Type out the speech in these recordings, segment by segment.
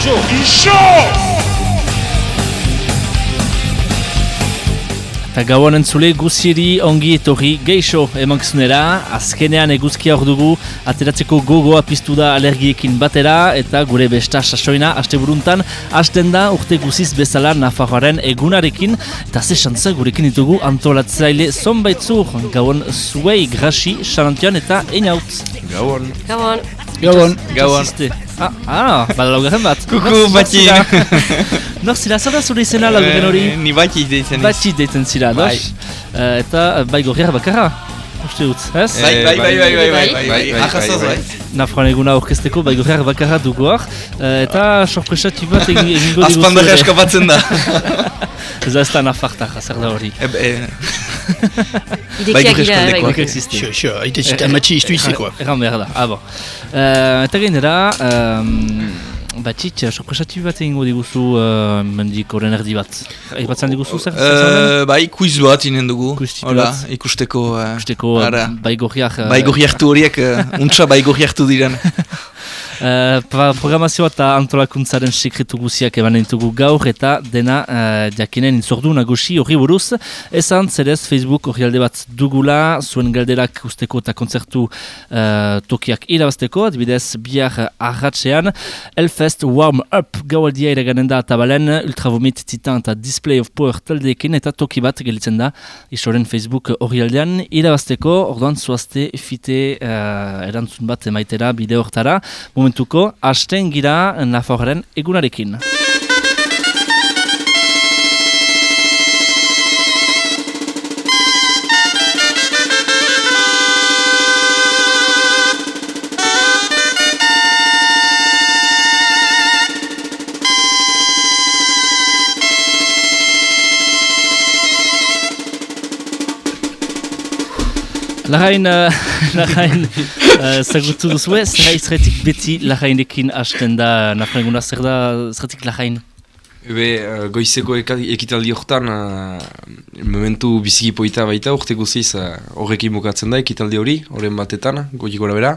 Iso! Iso! Eta gauan entzule guzieri ongi etorri geixo emankizunera, azkenean eguzkia hor dugu, ateratzeko gogoa piztu da alergiekin batera, eta gure besta sasoina aste buruntan, hasten da urte guziz bezala Nafarroaren egunarekin, eta ze xantza gurekin ditugu antolatzaile zonbaitzur, gauan zuei grasi, xalantian eta einaut. Gauan. Gabon. Gabon. Gauan. Ah, ah, bada laugarren bat. Kuku, Batxi. Nor zira, zer da zure izena laugarren hori? Eh, Ni batxi deitzen Batxi deitzen zira, Bai. dos? Eh, eta bai gorriak bakarra, uste dut, ez? Bai, bai, bai, bai, bai, bai, bai, Bai, bai, bai, ahazoz. Nafroan eguna orkesteko bai gorriak bakarra duguak, eh, eta sorpresati bat egin- egingo diguzu. Azpandarra eskapatzen da. Ez da ez da nafartak, zer da hori. Eh, eh, Bai, gira, eskondekoak. bai. Nik existe. Xo, xo, aite zita matxi iztu izikoa. Erran behar da, ah, bon. Eh, eta gainera, batxit, sorpresati bat egingo diguzu uh, mendik oren erdi bat. Aipatzen diguzu zer? Eh, Bai, quiz bat inen dugu. Hola, ikusteko... eh, Ikusteko ara. bai gorriak... eh, Bai hartu horiek, eh, untsa bai gogi hartu diren. Uh, programazioa eta antolakuntzaren sekretu guziak eban ditugu gaur eta dena uh, jakinen intzordu nagusi horri buruz. Ezan, zerez Facebook alde bat dugula, zuen galderak usteko eta kontzertu uh, tokiak irabazteko, adibidez bihar arratxean, Elfest Warm Up gaualdia iraganen da tabalen, Ultravomit Titan eta Display of Power taldeekin eta toki bat gelitzen da isoren Facebook horri aldean irabazteko, orduan zuazte fite uh, erantzun bat emaitera bide hortara, momentuko hasten gira Nafarroaren egunarekin. Larain, uh, larain, uh, zagutu duzu ez, zera izretik beti larainekin hasten da Nafarroaren eguna, zer da zerretik larain? Ebe, uh, goizeko eka- ekitaldi hortan, uh, momentu biziki poita baita, urte guziz uh, horrekin bukatzen da ekitaldi hori, horren batetan, goi gora bera.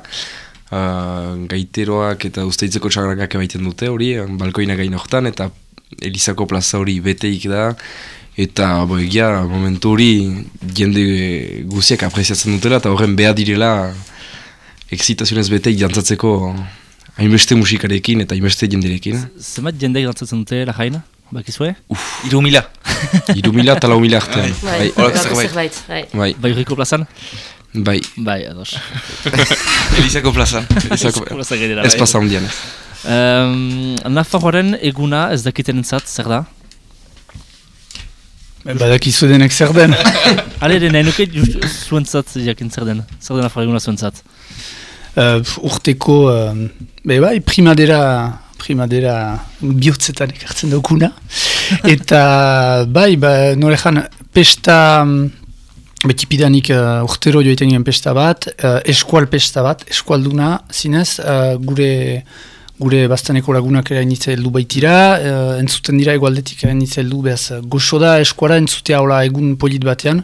Uh, gaiteroak eta usteitzeko txagarrakak emaiten dute hori, uh, balkoina gain hortan, eta Elizako plaza hori beteik da, eta bo, egia momentu hori jende guziak apreziatzen dutela, eta horren behar direla excitazionez beteik jantzatzeko hainbeste musikarekin eta hainbeste jenderekin. Zenbat jende gantzatzen dute larain? Bakizue? Iru mila. Iru mila eta lau mila artean. Bai, Bai, horrek horrek zerbait. Bai. bai, Bai horriko plazan? bai. Bai, ados. Elizako plazan. Ezako, Plaza gainera, ez bai. pasa handian ez. Um, Nafarroaren eguna ez dakiten entzat, zer da? Badakizu denek zer den. Ale ere nahi nuke just zuentzat jakin zer den, zer den Nafarro eguna zuentzat. Uh, urteko, uh, be bai, primadera, primadera bihotzetan ekartzen dukuna. Eta bai, ba, norejan, pesta, mm, betipidanik uh, urtero joiten pesta bat, uh, eskual pesta bat, eskualduna, zinez, uh, gure gure bastaneko lagunak ere nitza heldu baitira, uh, entzuten dira egualdetik ere nitza heldu, behaz, goxo da eskuara entzutea hola egun polit batean,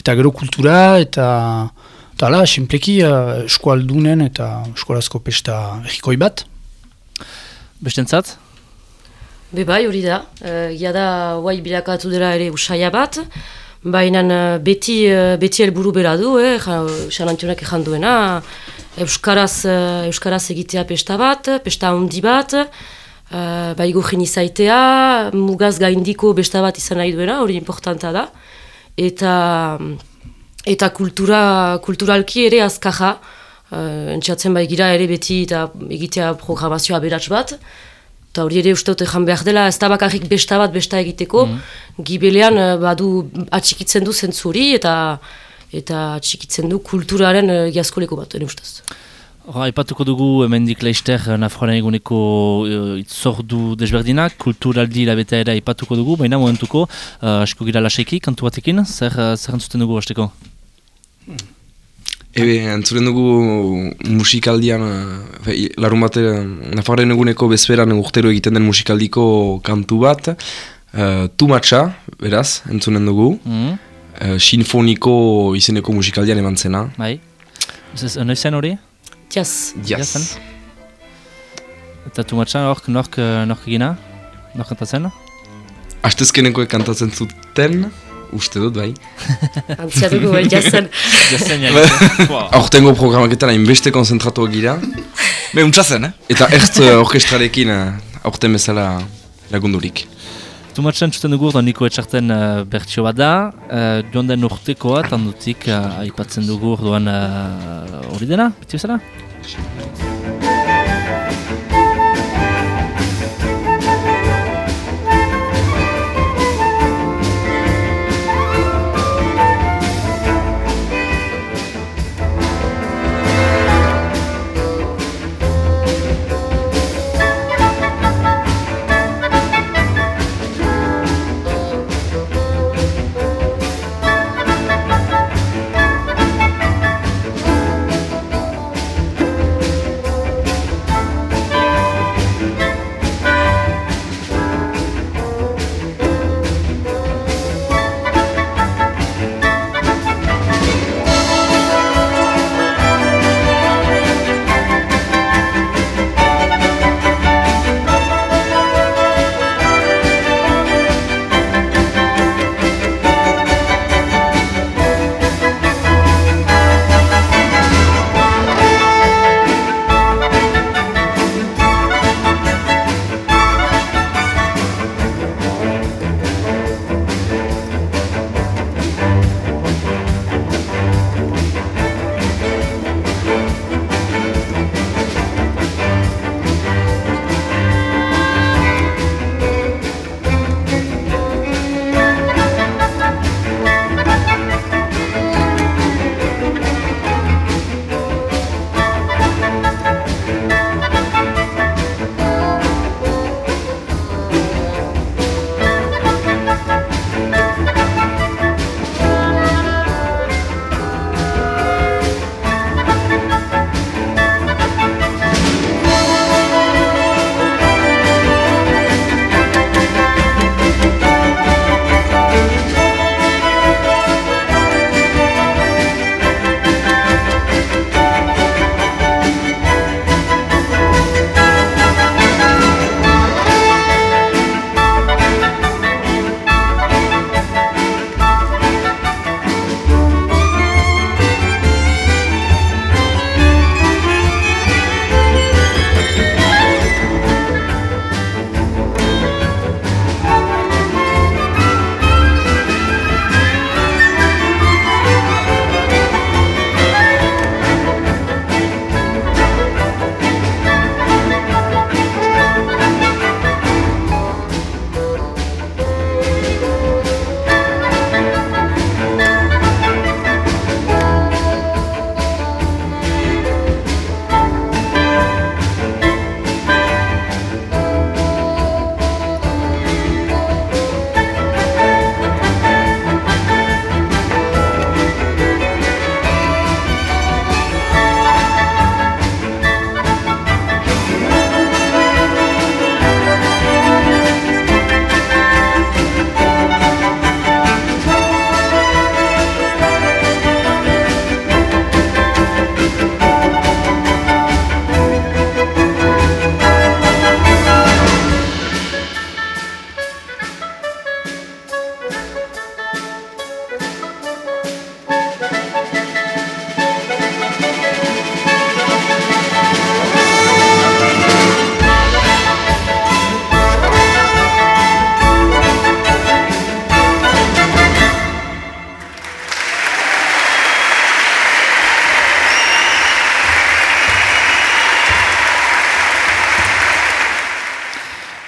eta gero kultura, eta eta hala, simpleki uh, eskualdunen eta eskualazko pesta errikoi bat. Bestentzat? Be bai, hori da. Uh, Iada, guai bilakatu dela ere usaia bat. Baina eh, beti, eh, beti helburu bera du, eh? Xalantionak ezan duena. Euskaraz, eh, Euskaraz egitea pesta bat, pesta handi bat. Uh, bai gogin izaitea, mugaz gaindiko besta bat izan nahi duena, hori importanta da. Eta, eta kultura, kulturalki ere azkaja. Uh, entxatzen bai gira ere beti eta egitea programazioa beratz bat. Eta hori ere uste dut ezan behar dela, ez da bakarrik besta bat besta egiteko, gibelean eh, badu atxikitzen du zentzuri eta eta atxikitzen du kulturaren uh, giazkoleko bat, ene ustez. Hora, aipatuko dugu hemendik leister Nafarroaren eguneko uh, itzordu desberdinak, kulturaldi labetea ere aipatuko dugu, baina momentuko, uh, asko gira laseiki, kantu batekin, zer, uh, zer entzuten dugu hasteko? Ebe, entzuren dugu musikaldian, uh, larun bate, Nafarren eguneko bezperan urtero egiten den musikaldiko kantu bat, uh, Tumatxa, beraz, entzunen dugu, Mm uh, sinfoniko izeneko musikaldian eman zena. bai. Ez ez, noizen hori? Tiaz, Jazz. Jazen. Eta tumatxan hork nork, eh, nork egina? Nork kantatzen? Astezkenekoek kantatzen zuten, uste dut bai. Antzia dugu, eh, jazen. Jazen Aurtengo programaketan hainbeste konzentratuak gira. Be, untsa zen, eh? Eta ertz orkestrarekin aurten bezala lagundurik. Tumatxan txuten dugu niko etxarten uh, bertxio bat da, uh, joan den urtekoa, tandutik uh, aipatzen dugu orduan uh, hori dena, beti bezala?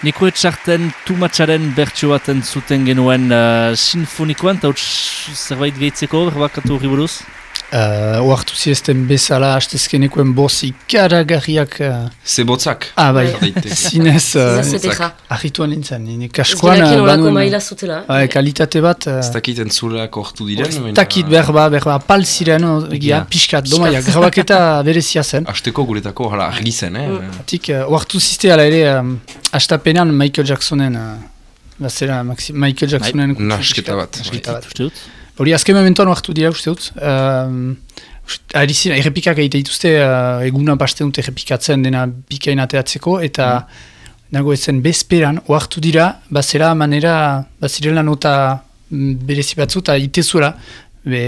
Niko etxarten tumatxaren bertso baten zuten genuen uh, sinfonikoan, eta zerbait gehitzeko, berbakatu horri buruz? Uh, Oartu zirezten bezala, hastezkenekoen boz ikaragarriak... Uh, Zebotzak. ah, bai, Daiteke. zinez... Zinez Uh, eteja. Arrituan nintzen, nire kaskoan... Gilakin uh, olako banuen- maila zutela. Bai, kalitate bat... Uh, Ez dakit entzulak hortu diren. Ez dakit berba, berba, pal ziren, uh, egia, pixkat, domaia, grabaketa berezia zen. Asteko guretako hala argi zen, eh? Atik, uh, oartu ziste ala ere, um, astapenean Michael Jacksonen... Uh, Bazera, Michael Jacksonen... nasketa bat, Nasketa bat. Hori azken momentuan oartu dira uste dut. Um, Ari zira, errepikak egite dituzte, uh, eguna paste dute errepikatzen dena bikain ateatzeko, eta nago ezen bezperan, oartu dira, bazera manera, bazirela nota mm, berezi batzu, eta itezuela, be,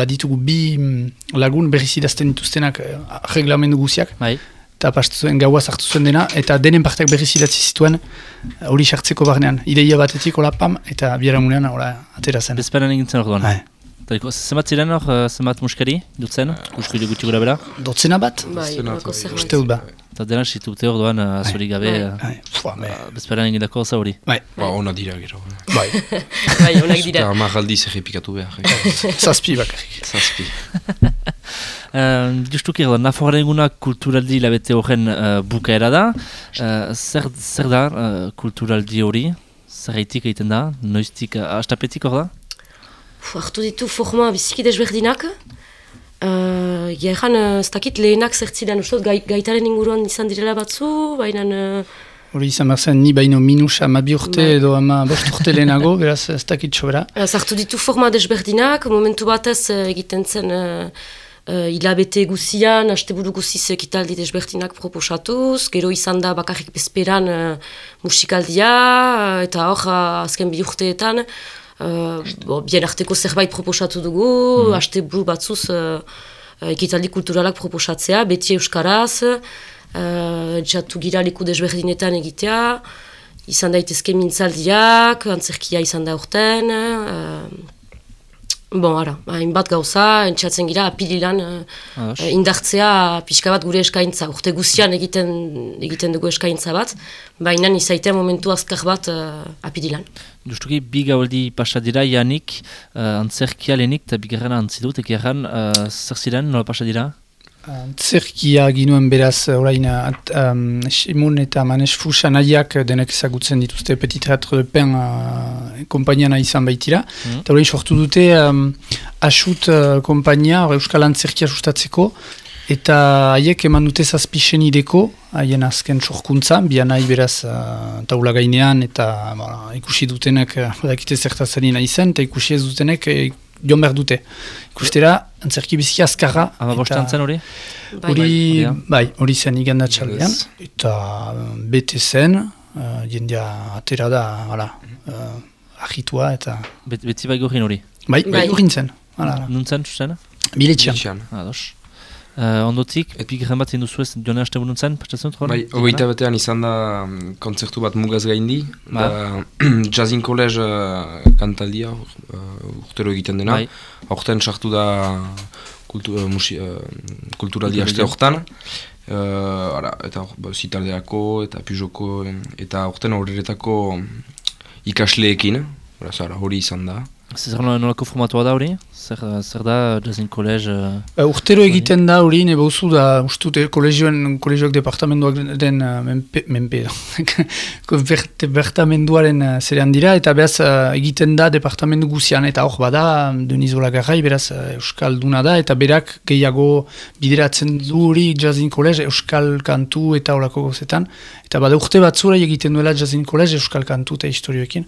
baditugu bi mm, lagun berriz idazten dituztenak uh, reglamendu guziak, Bai. eta pastu zuen gaua sartu zuen dena, eta denen parteak berriz idatzi zituen, uh, hori sartzeko barnean, ideia batetik, hola pam, eta biaramunean, hola, atera zen. Bezperan egintzen orduan. Bai. Zenbat ziren hor, eh, zenbat muskari dutzen, uskide gutxi gura bera, Dotzena bat? Bai, bai, zerbait. Uste dut ba. eta dena situte orduan uh, azurik gabe, Bai. uh, Bai, fua, me, bezperan egindako oza hori. bai, Ba, ona dira gero. bai, Bai, onak dira. Eta hamar aldiz errepikatu behar. eh. zazpi bakarrik. Zazpi. Justuki erdo, Nafarroaren eguna kulturaldi labete horren bukaera da. Zer, zer da kulturaldi hori? Zerraitik egiten da? Noiztik, astapetik hor da? Hartu ditu forma biziki desberdinak. Uh, ja egan, uh, ez dakit lehenak zertzidan, uste dut, gai, gaitaren inguruan izan direla batzu, baina... Uh, Hori izan behar zen, ni baino minus ama bi urte Bai. edo ama bost urte lehenago, beraz ez dakit sobera. Zartu ditu forma desberdinak, momentu batez eh, egiten zen uh, uh, hilabete guzian, asteburu guziz ekitaldi desberdinak proposatuz, gero izan da bakarrik bezperan uh, musikaldia, eta hor uh, azken bi urteetan, uh, bo, bien arteko zerbait proposatu dugu, mm. asteburu batzuz uh, uh, ekitaldi kulturalak proposatzea, beti euskaraz, uh, jatu gira leku desberdinetan egitea, izan daitezke mintzaldiak, antzerkia izan da urten, uh, bon, ara, hainbat gauza, entxatzen gira, apililan uh, Ados. indartzea pixka bat gure eskaintza, urte guztian egiten, egiten dugu eskaintza bat, baina izaitea momentu azkar bat uh, apililan. Justuki, bi gauldi pasa dira, janik, uh, antzerkia lehenik eta bigarrena antzidut, ekiarran, uh, zer ziren, nola pasa dira? Zerkia ginuen beraz, orain, at, um, Simon eta Manes Fusa nahiak denek ezagutzen dituzte Petit Teatre de Pen uh, kompainiana izan baitira. Mhm. Eta orain sortu dute um, asut uh, kompainia, Euskal Antzerkia sustatzeko, eta haiek eman dute zazpixen ideko, haien azken sorkuntza, bian nahi beraz uh, taula gainean, eta ba, ikusi dutenek, uh, badakite zertazari nahi zen, eta ikusi ez dutenek, eh, joan behar dute. Ikustera, antzerki biziki azkarra. Ama eta- bostean zen hori? Bai. Hori, Bai. bai, hori zen igandatxaldean, Yes. eta uh, bete zen, uh, jendea atera da, hala, uh, ahitua, eta, Bet, beti bai gorin hori. bai, bai, Bai. urin zen. Nuntzen, susen? biletxean. Bitxean. Ados. Uh, ondotik, bigarren bat zindu zuez, joan haste nuntzen, patxatzen dut? Bai, hogeita batean izan da mm, kontzertu bat mugaz gaindi, Ba. da Jazzin College uh, kantaldia uh, urtero egiten dena. Bai. Horten sartu da kultu, uh, musi, uh, kulturaldi Kulturaldia. aste hortan. Uh, ara, eta ba, zitaldeako eta pijoko eta horten horretako ikasleekin. Hori izan da. Zer nola- nolako formatua da hori? Zer, zer da, Jazzin College... Uh, Uh, urtero egiten da hori, nebe uzu da, ustute, kolegioen, kolegioak departamentuak den uh, menpe, menpe, departamentuaren uh, zerean dira, eta beraz uh, egiten da departamentu guzian, eta hor bada, Deniz Olagarrai, beraz uh, Euskalduna da, eta berak gehiago bideratzen du hori Jazzin College, Euskal Kantu eta horako gozetan, eta bada urte batzura egiten duela Jazzin College, Euskal Kantu eta historioekin,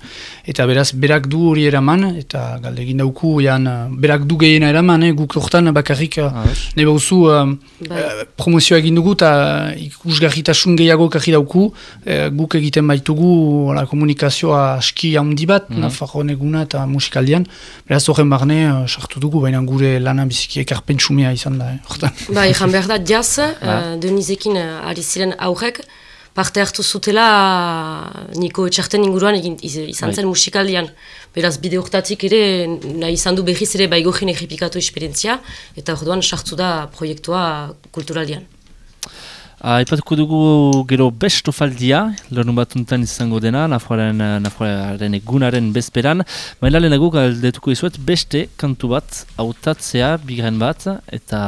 eta beraz berak du hori eraman, eta galdegin dauku, jan, uh, berak du gehiena eraman, eh, guk hortan bakarrik uh, ados. Nebe uzu, um, Bai. eh, promozioa egin dugu eta ikusgarritasun gehiago karri dauku, eh, guk egiten baitugu la, komunikazioa aski handi bat, mm Nafarroan eguna eta musikaldian, beraz horren barne eh, sartu dugu, baina gure lana biziki ekarpen txumea izan da, eh, hortan. Bai, jan behar da, jaz, Ba. uh, Denizekin uh, ari ziren aurrek, parte hartu zutela niko etxarten inguruan egin, iz, izan Bai. zen musikaldian. Beraz, bide urtatik ere, nahi izan du berriz ere baigojin egipikatu esperientzia, eta orduan sartu da proiektua kulturaldian. Aipatuko dugu gero bestofaldia, lorun bat untan izango dena, Nafarroaren, eh, Nafarroaren egunaren bezperan. Baina lehenago galdetuko izuet beste kantu bat, hautatzea, bigarren bat, eta...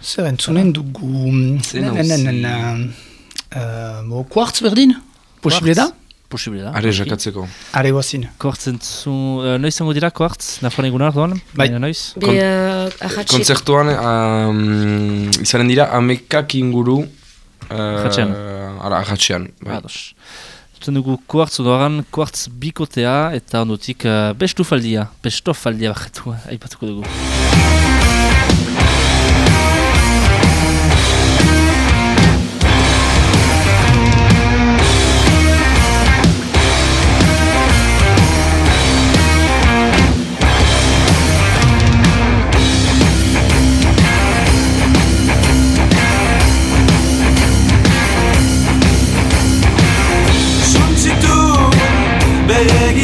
Zer entzunen dugu... Zen bo, Kuartz berdin? Posible da? Posible da. Are jakatzeko. Are guazin. Koartzen zu... Uh, noiz zango dira koartz, Nafarroaren egunar doan? Bai. Noiz? Be, Kon- uh, ahatsi- Kontzertuan um, izanen dira amekak inguru uh, Ahatxean. Ara, ahatxean. Bai. Ados. Zuten dugu kuartz odoaran, kuartz bikotea, eta ondotik uh, bestufaldia, bestofaldia bakatu, aipatuko dugu.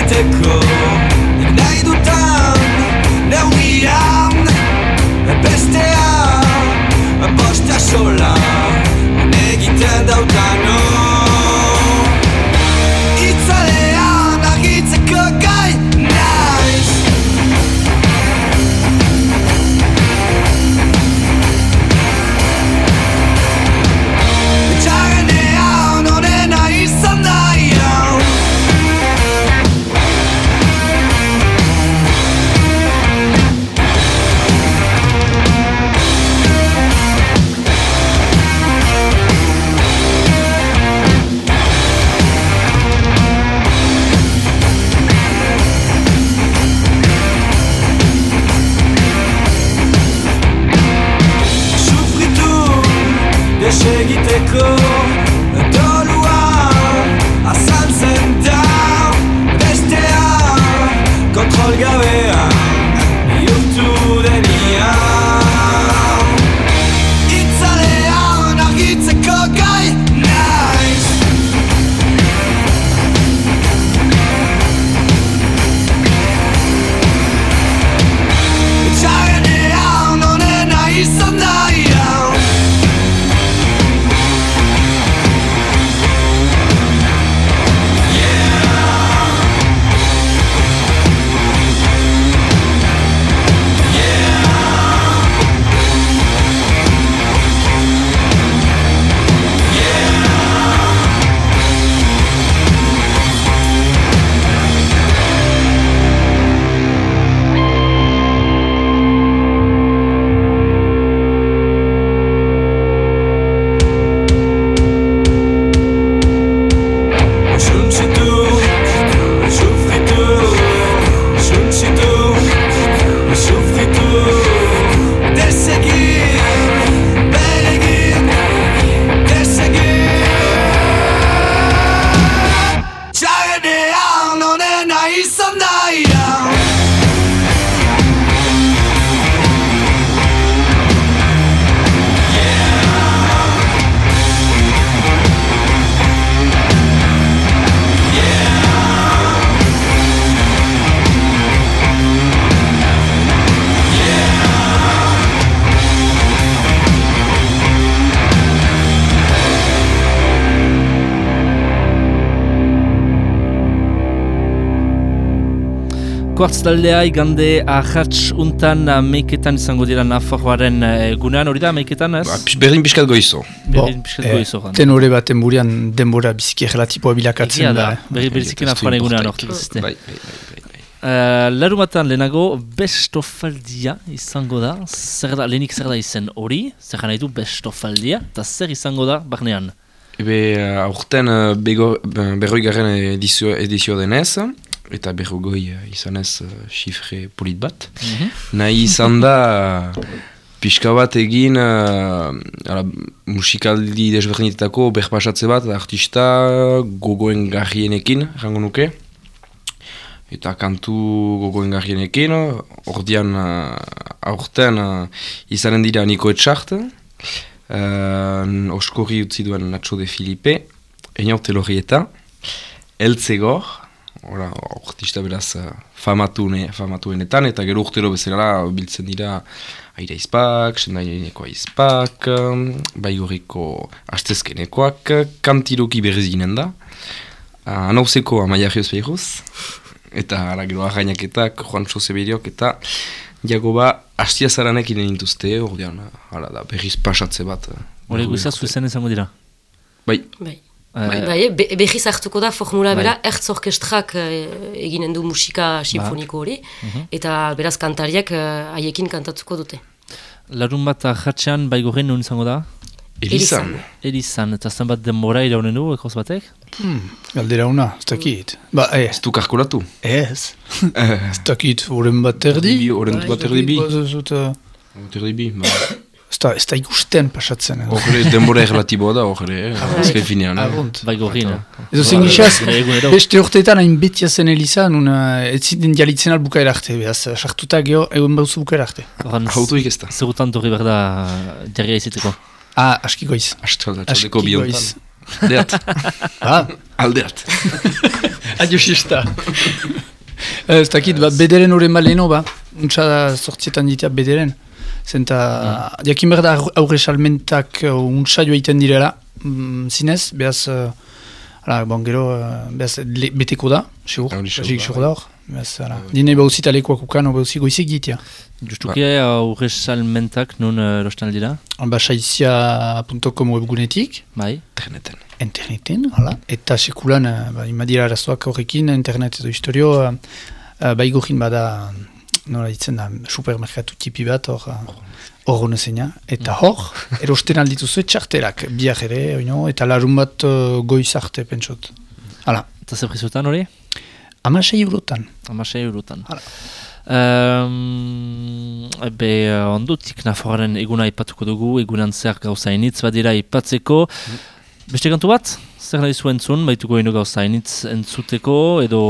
critical. Kuartz taldea igande ahats untan meiketan izango dira Nafarroaren eh, egunean, hori da meiketan ez? Ba, pix- Berdin pixkat goizo. Berdin pixkat goizo joan. tenore baten burian denbora biziki relatiboa bilakatzen Egia da. da, berri berriziki Nafarroaren egunean orte bizite. Bai, bai, bai, bai, bai. Uh, Larumatan lehenago bestofaldia izango da, zer da, lehenik zer da izen hori, zer nahi du bestofaldia, eta zer izango da barnean. Ebe, aurten uh, bego- be- berroi garen edizio, edizio denez, eta berrogoi uh, izanez uh, xifre polit bat. Nahi izan da, uh, pixka bat egin uh, ala, musikaldi desberdinetetako berpasatze bat, artista gogoen garrienekin, rango nuke. Eta kantu gogoen garrienekin, ordean uh, aurten uh, izanen dira Niko Etxart, uh, oskorri utzi duen Nacho de Filipe, Einaur Telorrieta, Eltzegor, ora, artista beraz uh, famatune, famatuenetan, eta gero urtero bezala biltzen dira Aira izpak, sendaineko izpak, um, baigoriko astezkenekoak, kantiroki berriz ginen da, uh, anauzeko amaia beiruz, eta ara gero arrainaketak, Juan Seberiok, eta Jagoba hastia zaranekin nintuzte, ordean, hala da, berriz pasatze bat. eh, guztiaz urte. zuzen izango dira. Bai, Bai. Eh, Bai, be, behiz hartuko da formula Bai. bera, ertz orkestrak eh, eginen du musika sinfoniko hori, eta beraz kantariak eh, haiekin kantatuko dute. Larun bat ahatxean baigorren nun izango da? Elizan. Elizan, eta zenbat denbora iraunen du, ekoz batek? Galdera una, ez dakit. Ba, eh, Ez du kalkulatu. ez. Eh, Ez dakit, horren bat erdi. Oren Bai. bat erdi bi. Ba, eh, Bat erdi bi, ba. Ez da, ez da ikusten pasatzen. eh. Horre denbora erlatiboa da, horre, eh, azken finean. eh. Arrunt. Baigorrin. Edo zen gixaz, Gure egunero. beste urteetan hain betia zen eliza, nun uh, ez ziten jalitzen albuka erarte, behaz, sartuta geho, egun bauzu buka erarte. Horren, Autoik ez da. Zerutan torri behar da jarria iziteko. Ah, aski goiz. Aski goiz. Aldeat, Ah, aldeat. adio xista. Ez dakit, ba, bederen horren baleno, ba, untsa sortzietan ditea bederen. Zenta, jakin behar da aurre salmentak uh, untsa joa iten direla, mm, zinez, behaz, uh, ala, bon, gero, uh, behaz, le, beteko da, segur, Hori segur basik da, segur da hor. Behaz, ala, dine bauzit alekoak ukan, bauzik goizik ditea. Justuki aurre salmentak nun uh, rostan dira, Ba, saizia.com webgunetik, bai? Interneten. interneten, hala. Eta sekulan, uh, ba, imadira arazoak horrekin, internet edo historio, uh, uh, baigorin bada, nola ditzen da, supermerkatu tipi bat, hor, hor honezena. Eta hor, erosten aldituzu txartelak, biak ere, oino, eta larun bat uh, goiz arte, pentsot. Hala, Eta ze prezutan hori? amasei eurotan. Amasei eurotan. Hala. Um, be, uh, ondutik Nafarroaren eguna ipatuko dugu, egunan zer gauza initz badira ipatzeko. Beste kantu bat? Zer nahi zuen zuen, baituko ino gauza initz entzuteko, edo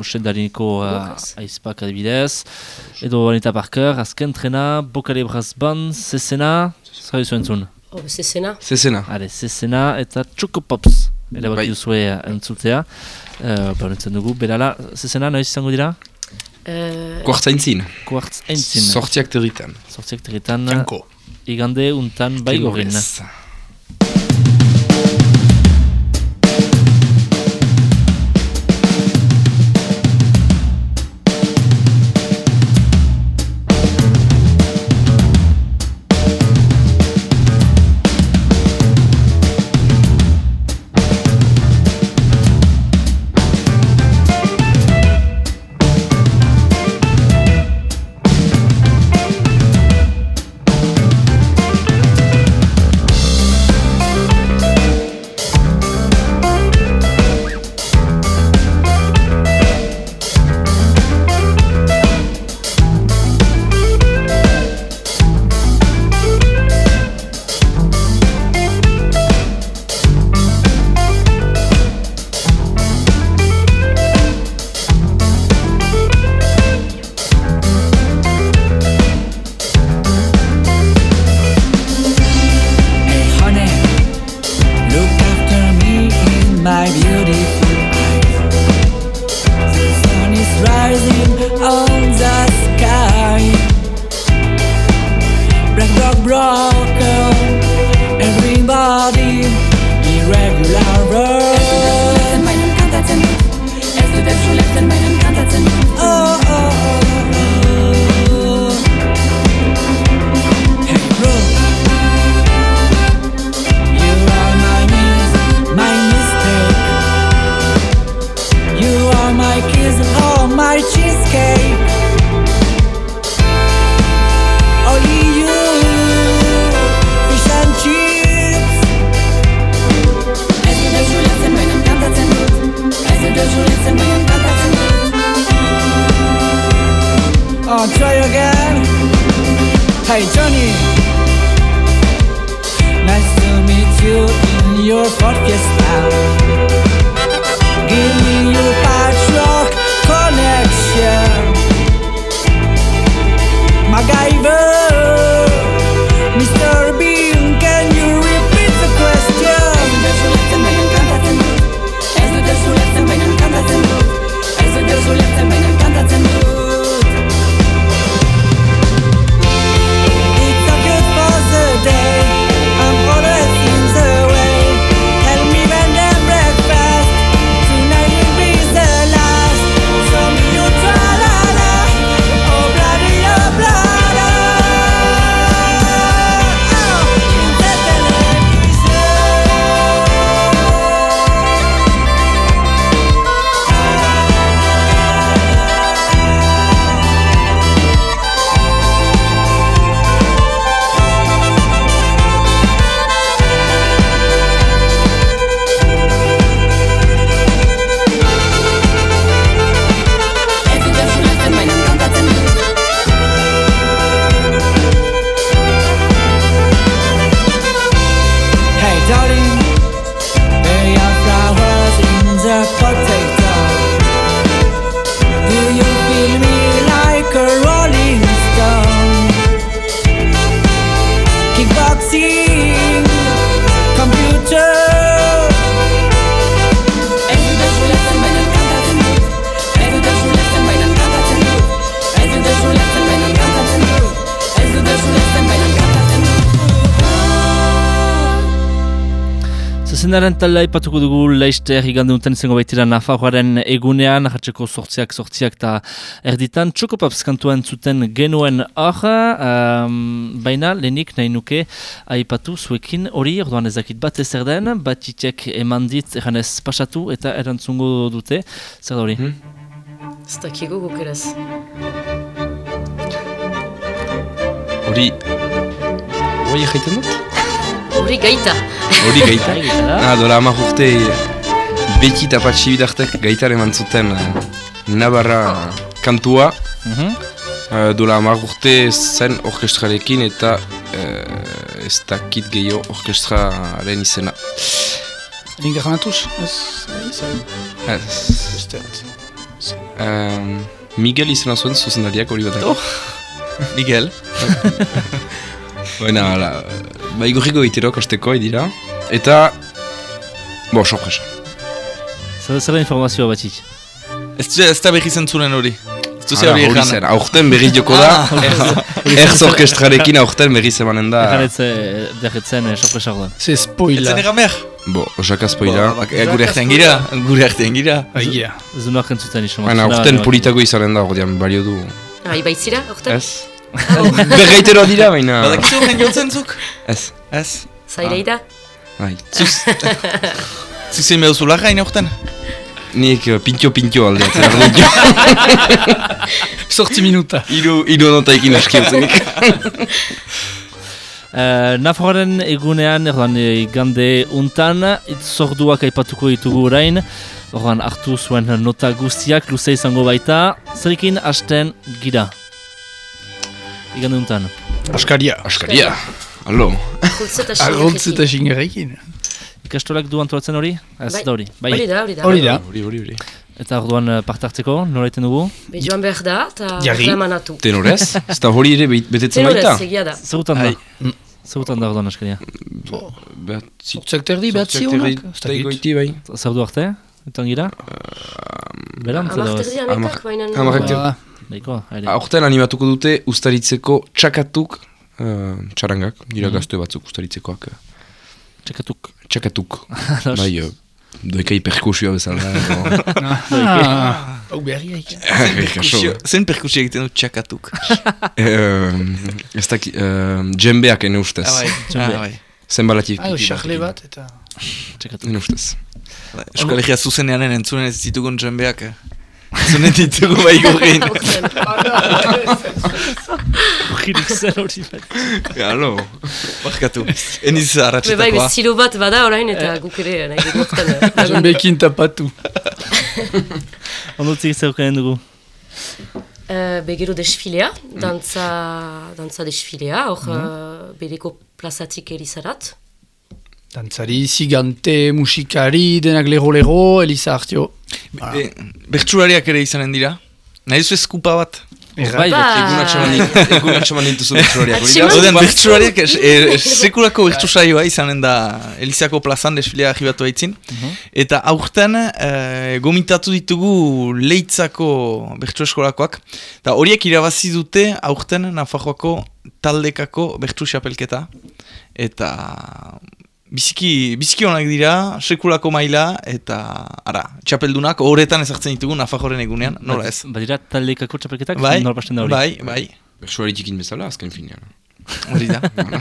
sendariniko uh, Bokaz. aizpak adibidez, edo Anita Parker, azken trena, Bokale Brass Band, Zezena, zer nahi zuen zuen? Oh, zezena. Zezena. Hale, Zezena eta Choco Pops. Ere bat duzue entzutea. Uh, Baunitzen dugu, berala, Zezena, noiz izango dira? Uh, Kuartzaintzin. Kuartz eintzin. Sortziak territan. Sortziak territan. Janko. Igande untan bai gorin. Zezenaren talde aipatuko dugu leister igande unten izango baitira Nafarroaren egunean, jatzeko sortziak sortziak eta erditan, txokopaps kantuan zuten genuen hor, um, baina lehenik nahi nuke aipatu zuekin hori, orduan ezakit bat ezer den, bat itxek eman dit eranez pasatu eta erantzungo dute, zer da hori? Ez dakigu gukeraz. Hori... Hori jaiten dut? Hori gaita. Hori gaita. Ah, dola amak urte beti eta patxi bidartek gaitar eman zuten eh, Navarra kantua Mhm. Uh, Dola hamar urte zen orkestrarekin eta uh, ez dakit gehiago orkestraren izena. Linga janatuz? Ez, ez, ez, Ez. Miguel izena zuen zuzendariak hori bat. Oh. Miguel. Baina, ala, bai gorriko egitero kasteko dira. Eta, bo, sorpresa. Zer zer informazioa batxik? Ez ez da behi zentzuren hori. Ez duzi Hala, hori egan. zen, aurten berri joko da. Erz orkestrarekin aurten berri zemanen da. Egaretze, dehetzen, eh, sorpresa orduan. Ze Ez spoila. zen egan behar. Bo, osaka spoila. Bo, bak, eh, Gure artean gira. Gure artean gira. Aia. Ez du noak entzuten iso. Baina, aurten politako izanen da, ordean, balio du. Ah, ibaitzira, orten? Ez? Berreitero dira, baina... Badakizu horren jotzen zuk? Ez. Ez. Zaireida? Bai. Zuzen behar zula gain aurten? Nik uh, pintio-pintio aldeatzen ardut. Sortzi minuta. Iru, iru notaikin askiotzenik. Uh, Nafarroaren egunean, erdoan, e, gande untan, itzorduak aipatuko ditugu orain, orduan hartu zuen nota guztiak, luze izango baita, zerikin hasten gira. Igande untan. Askaria. Askaria. Eta Arrontz eta xingerrekin. Ikastolak du antolatzen hori? Ez Bai. da hori. Bai. Hori da, hori da. Hori da. Hori, hori, hori. Eta orduan eh, parte hartzeko, nola iten dugu? Be joan behar da, eta Jarri. remanatu. Tenorez? Ez da hori ere bet- betetzen Tenorez, baita? egia da. Zerutan da. Mm. Zerutan da orduan askaria. Behatzi... Sortzak terdi, behatzi honak. Bai. Zer du arte? Etan gira? Berantz edo ez? Amarterdi Hamar- haide. Aurten animatuko dute ustaritzeko txakatuk uh, txarangak, dira gazte batzuk ustaritzekoak. eh, Txekatuk. Txakatuk. bai, uh, doikai perkusioa bezala. edo- ah, Hau berria ikan. Kaso. Zen perkusio egiten du txakatuk. Eh, Ez daki, uh, djembeak ene ustez. Ah, bai. Ah, bai. Zenbalatik. Ah, xarle bat eta... Txekatuk. Ene ustez. Bai, Eskolegia zuzenean entzunen ez ditugun jenbeak. eh. Bai gorrein. Aurten. Girik zer hori bat. Allo. Barkatu. Eniz Be bai, arratxetakoa. bezilo bat bada orain, eta guk ere nahi dugu orten. Zon bekin tapatu. Ondotzik zeukanen dugu. Uh, begero desfilea, dantza, dantza desfilea, hor uh, bereko plazatik elizarat. Dantzari, zigante, musikari, denak lero-lero, Elisa Artio. E, Bertsulariak ere izanen dira. Nahi duzu eskupa bat? Bai, Ba. Egun atxaman dituzu? Atxeman? Oden, bertsulariak es- e, sekulako bertsu saioa izanen da Elizako plazan desfilea jibatu haitzin. Eta aurten e, gomitatu ditugu leitzako bertsu eskolakoak. Eta horiek irabazi dute aurten Nafarroako taldekako bertsu xapelketa. Eta biziki, biziki onak dira, sekulako maila, eta ara, txapeldunak horretan ezartzen ditugu Nafarroren egunean, nola ez? Badira taldekako txapelketak, Bai, nola pasten da hori. bai, bai, Bertsolari txikin bezala, azken finean. hori da.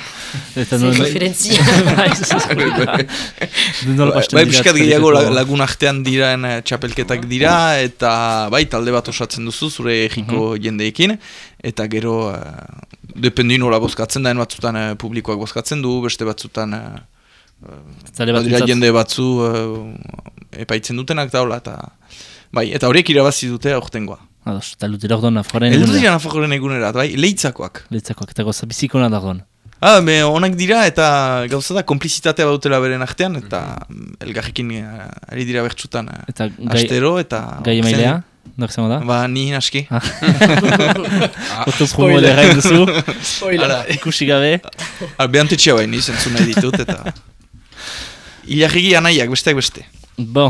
Eta nola... diferentzia. Bai, Bai, bai, dira pixkat gehiago lagun artean diren eh, txapelketak dira, eta bai, talde bat osatzen duzu, zure egiko jendeekin, eta gero, uh, dependi nola bozkatzen da, batzutan eh, publikoak bozkatzen du, beste batzutan uh, Zale badira batzuk jende batzu eh, epaitzen dutenak daula, eta bai, eta horiek irabazi dute aurtengoa. Ados, talu dira orduan Nafarroaren Eldu egunera. dira Nafarroren egunerat, bai, leitzakoak. Leitzakoak, eta goza bizikona da orduan. Ah, be, onak dira eta gauza da, komplizitatea bautela beren artean, eta mm, elgarrekin eh, ari dira bertsutan eh, Eta gai, astero, eta... gai emailea, nor zango da? Ba, ni naski. Ah. Oto promo ere gain duzu, Spoiler. ikusi gabe. Al, behantetxea bai, ni zentzu nahi ditut, eta... Ilarrigi anaiak, besteak beste. Bo,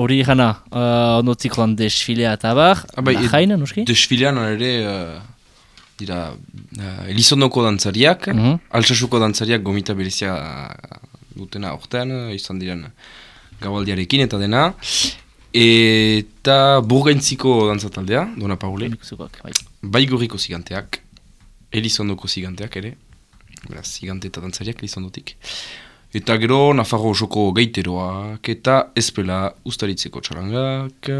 hori gana, uh, ondotik lan desfilea eta bar, Ah, bai, Lajain, nuski? Desfilean ere, uh, dira, uh, Elizondoko dantzariak, Mhm. Altsasuko dantzariak gomita berezia uh, dutena ortean, uh, izan diren gabaldiarekin eta dena. Eta burgaintziko dantzataldea, Dona Paule, bai. baigorriko ziganteak, Elizondoko ziganteak ere, beraz, zigante eta dantzariak Elizondotik. Eta gero, Nafarro osoko gaiteroak, eta espela ustaritzeko txarangak,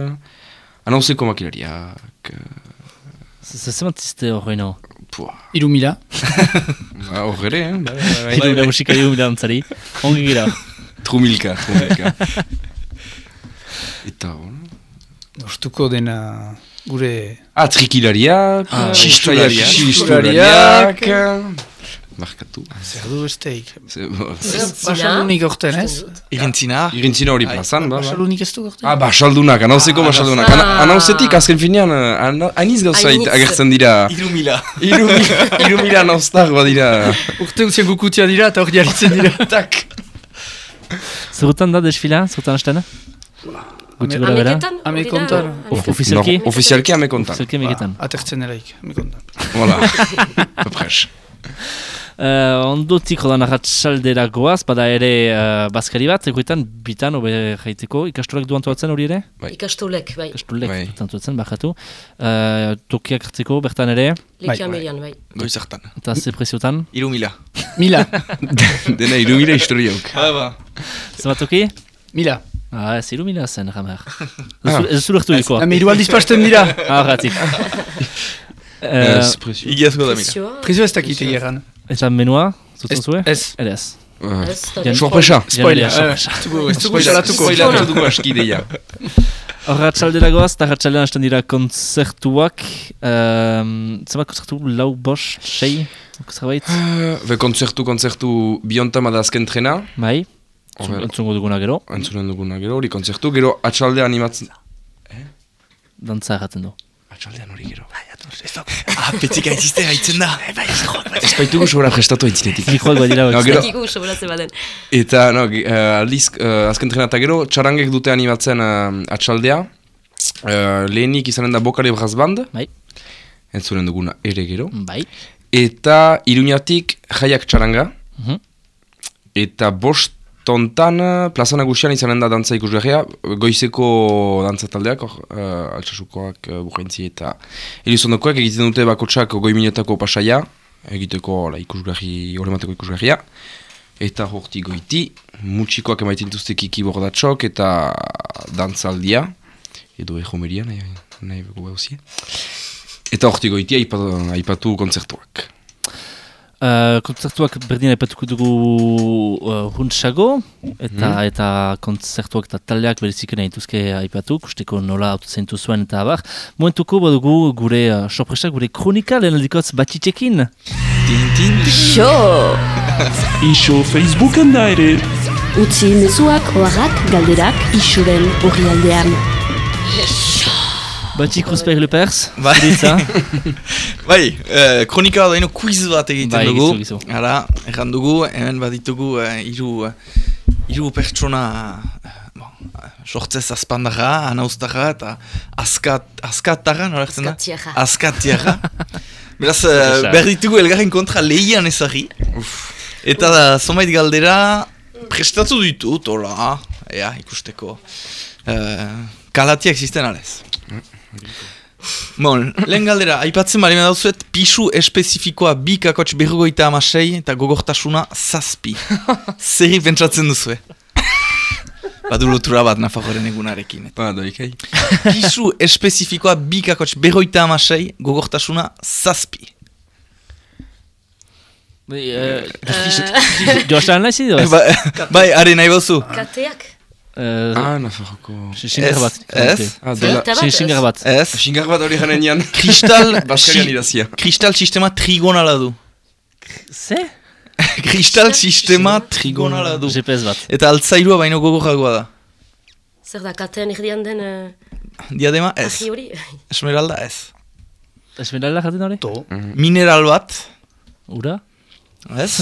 anauzeko makilariak, Zezemat ziste horrein hau. pua, Iru mila. ba, hor ere, eh? ba, Hiru da musikari humila dantzari. Ongi gira. Trumilka, trumilka. Eta, hor, Ostuko dena gure... Ah, trikilariak, Ah, xistulariak, xistulariak. xistulariak, Markatu. Zer du besteik. Ze- bo- Basalunik orten, ez? Irintzina. Irintzina hori plazan, ba, ba. Basalunik ez du orten? Ah, basaldunak, anauzeko basaldunak. Ana- Anauzetik, azken finean, eh, ana- hainiz gauzait Hainitz. agertzen dira. Irumila. Iru mila- Iru mila nauztar badira. Urte guzien gukutia dira eta hor jaritzen dira. Tak. Zerutan da desfila, zerutan astana? Gutxi gora bera? Ameketan? Ame hori da? kontar. Ameketan. Ofizialki? No, Ofizialki ame kontan. Ofizialki emeketan. Atertzen eraik, me kontan. Voilà. Pepres. Uh, ondotik hodan arratsaldera goaz, bada ere uh, bazkari bat, egoetan bitan obe jaiteko, ikastolak du antolatzen hori ere? Ikastolek, bai. Ikastolek Bai. antolatzen, bajatu. Uh, tokiak hartzeko, bertan ere, Leki Bai. bai. Goizartan. eta ze preziotan. Irumila. Mila, Dena iru mila historiok. Ba, ba. Zenbat toki? mila. Ah, ez ilumina zen, jamer. Ez zu lortu diko. Hame hiru aldiz pasten dira. Ah, gatik. Eh, Ez, prezio. Igiazko da mila. Prezioa? Prezio ez dakit egeran. Eta menua, zutzen Ez, zue? ez. Ere ez. Eh, Sorpresa. Spoiler. Eh, Ez dugu Spoiler- salatuko. Spoileratu dugu aski ideia. Arratsaldera goaz, eta arratsaldean hasten dira kontzertuak. Um, zenbat kontzertu, lau, bos, sei, zerbait? Be kontzertu, kontzertu, biontam da azken trena. Bai, entzungo duguna gero, Entzunen duguna gero, hori kontzertu, gero atxalde animatzen... dantza erraten du. Atxaldean hori gero. Ah, petzik aitziste gaitzen da. Ez baitugu sobera gestatu aintzinetik. Mikroak badira, No, bai. gero- sobratzen baden. Eta, no, eh, aldiz, uh, azken trena eta gero, txarangek dute animatzen uh, atxaldea. Uh, lehenik izanen da Bokale Brass Band, Bai, entzunen duguna ere gero. bai. Eta iruñatik jaiak txaranga. Mhm. Eta bost tontan, eh, plaza nagusian izanen da dantza ikusgarria, goizeko dantza taldeak, uh, altxasukoak, uh, bukaintzi eta elizondokoak egiten dute bakotsak goi minutako pasaia, egiteko la, ikusgarri, horremateko ikusgarria. Eta horti goiti, mutxikoak emaiten dituzte kiki bordatxok eta dantzaldia, edo ejomeria, nahi, nahi behauzie. Eta horti goiti aipatu, aipatu kontzertuak. Uh, kontzertuak berdin aipatuko dugu uh, huntsago, eta eta kontzertuak eta taldeak berezik nahi dituzke aipatu, kusteko nola autu zentu zuen eta abar. Momentuko badugu gure uh, sorpresa, gure kronika lehen aldikotz batxitxekin. Xo! Iso Facebooken da ere. Utzi mezuak, oharrak, galderak, isuren horri aldean. Batxi Kruzpeir Lepers, Bai. zuritza. Bai, eh, kronika bat daino quiz bat egiten Bai, dugu. gizu, gizu. Ara, erran dugu, hemen baditugu eh, hiru hiru pertsona eh, bon, eh, sortzez azpandarra, anauztarra eta askat, askatarra, nola ertzen da? Askatiarra. Askatiarra. Beraz, eh, behar ditugu elgarren kontra lehian ezagri. Eta da, zonbait galdera prestatu ditut, hola, ea, ikusteko. Uh, kalatia existen alez. Bon, lehen galdera, aipatzen bali dauzuet, pisu espezifikoa bi kakotx berrogoita amasei eta gogortasuna zazpi. Zerri pentsatzen duzue? Badu lotura bat nafajoren egunarekin. Ba, doikai. Pisu espezifikoa bi kakotx berrogoita amasei, gogortasuna zazpi. Bai, eh, Joasan nahi zido ez? Ba, bai, are nahi bauzu. Kateak? Eh, Ah, nafarroko... Xingar bat. Ez, Ah, bat? Xingar bat. Ez, Xingar bat hori janen nian. kristal, Baskarian idazia. kristal sistema trigonala du. Ze? kristal sistema trigonala du. GPS bat. Eta altzairua baino gogorragoa da. Zer da, katean erdian den uh, Diadema ez. ahi hori? Esmeralda ez. Esmeralda jaten hori? To. Mineral bat, Ura? ez?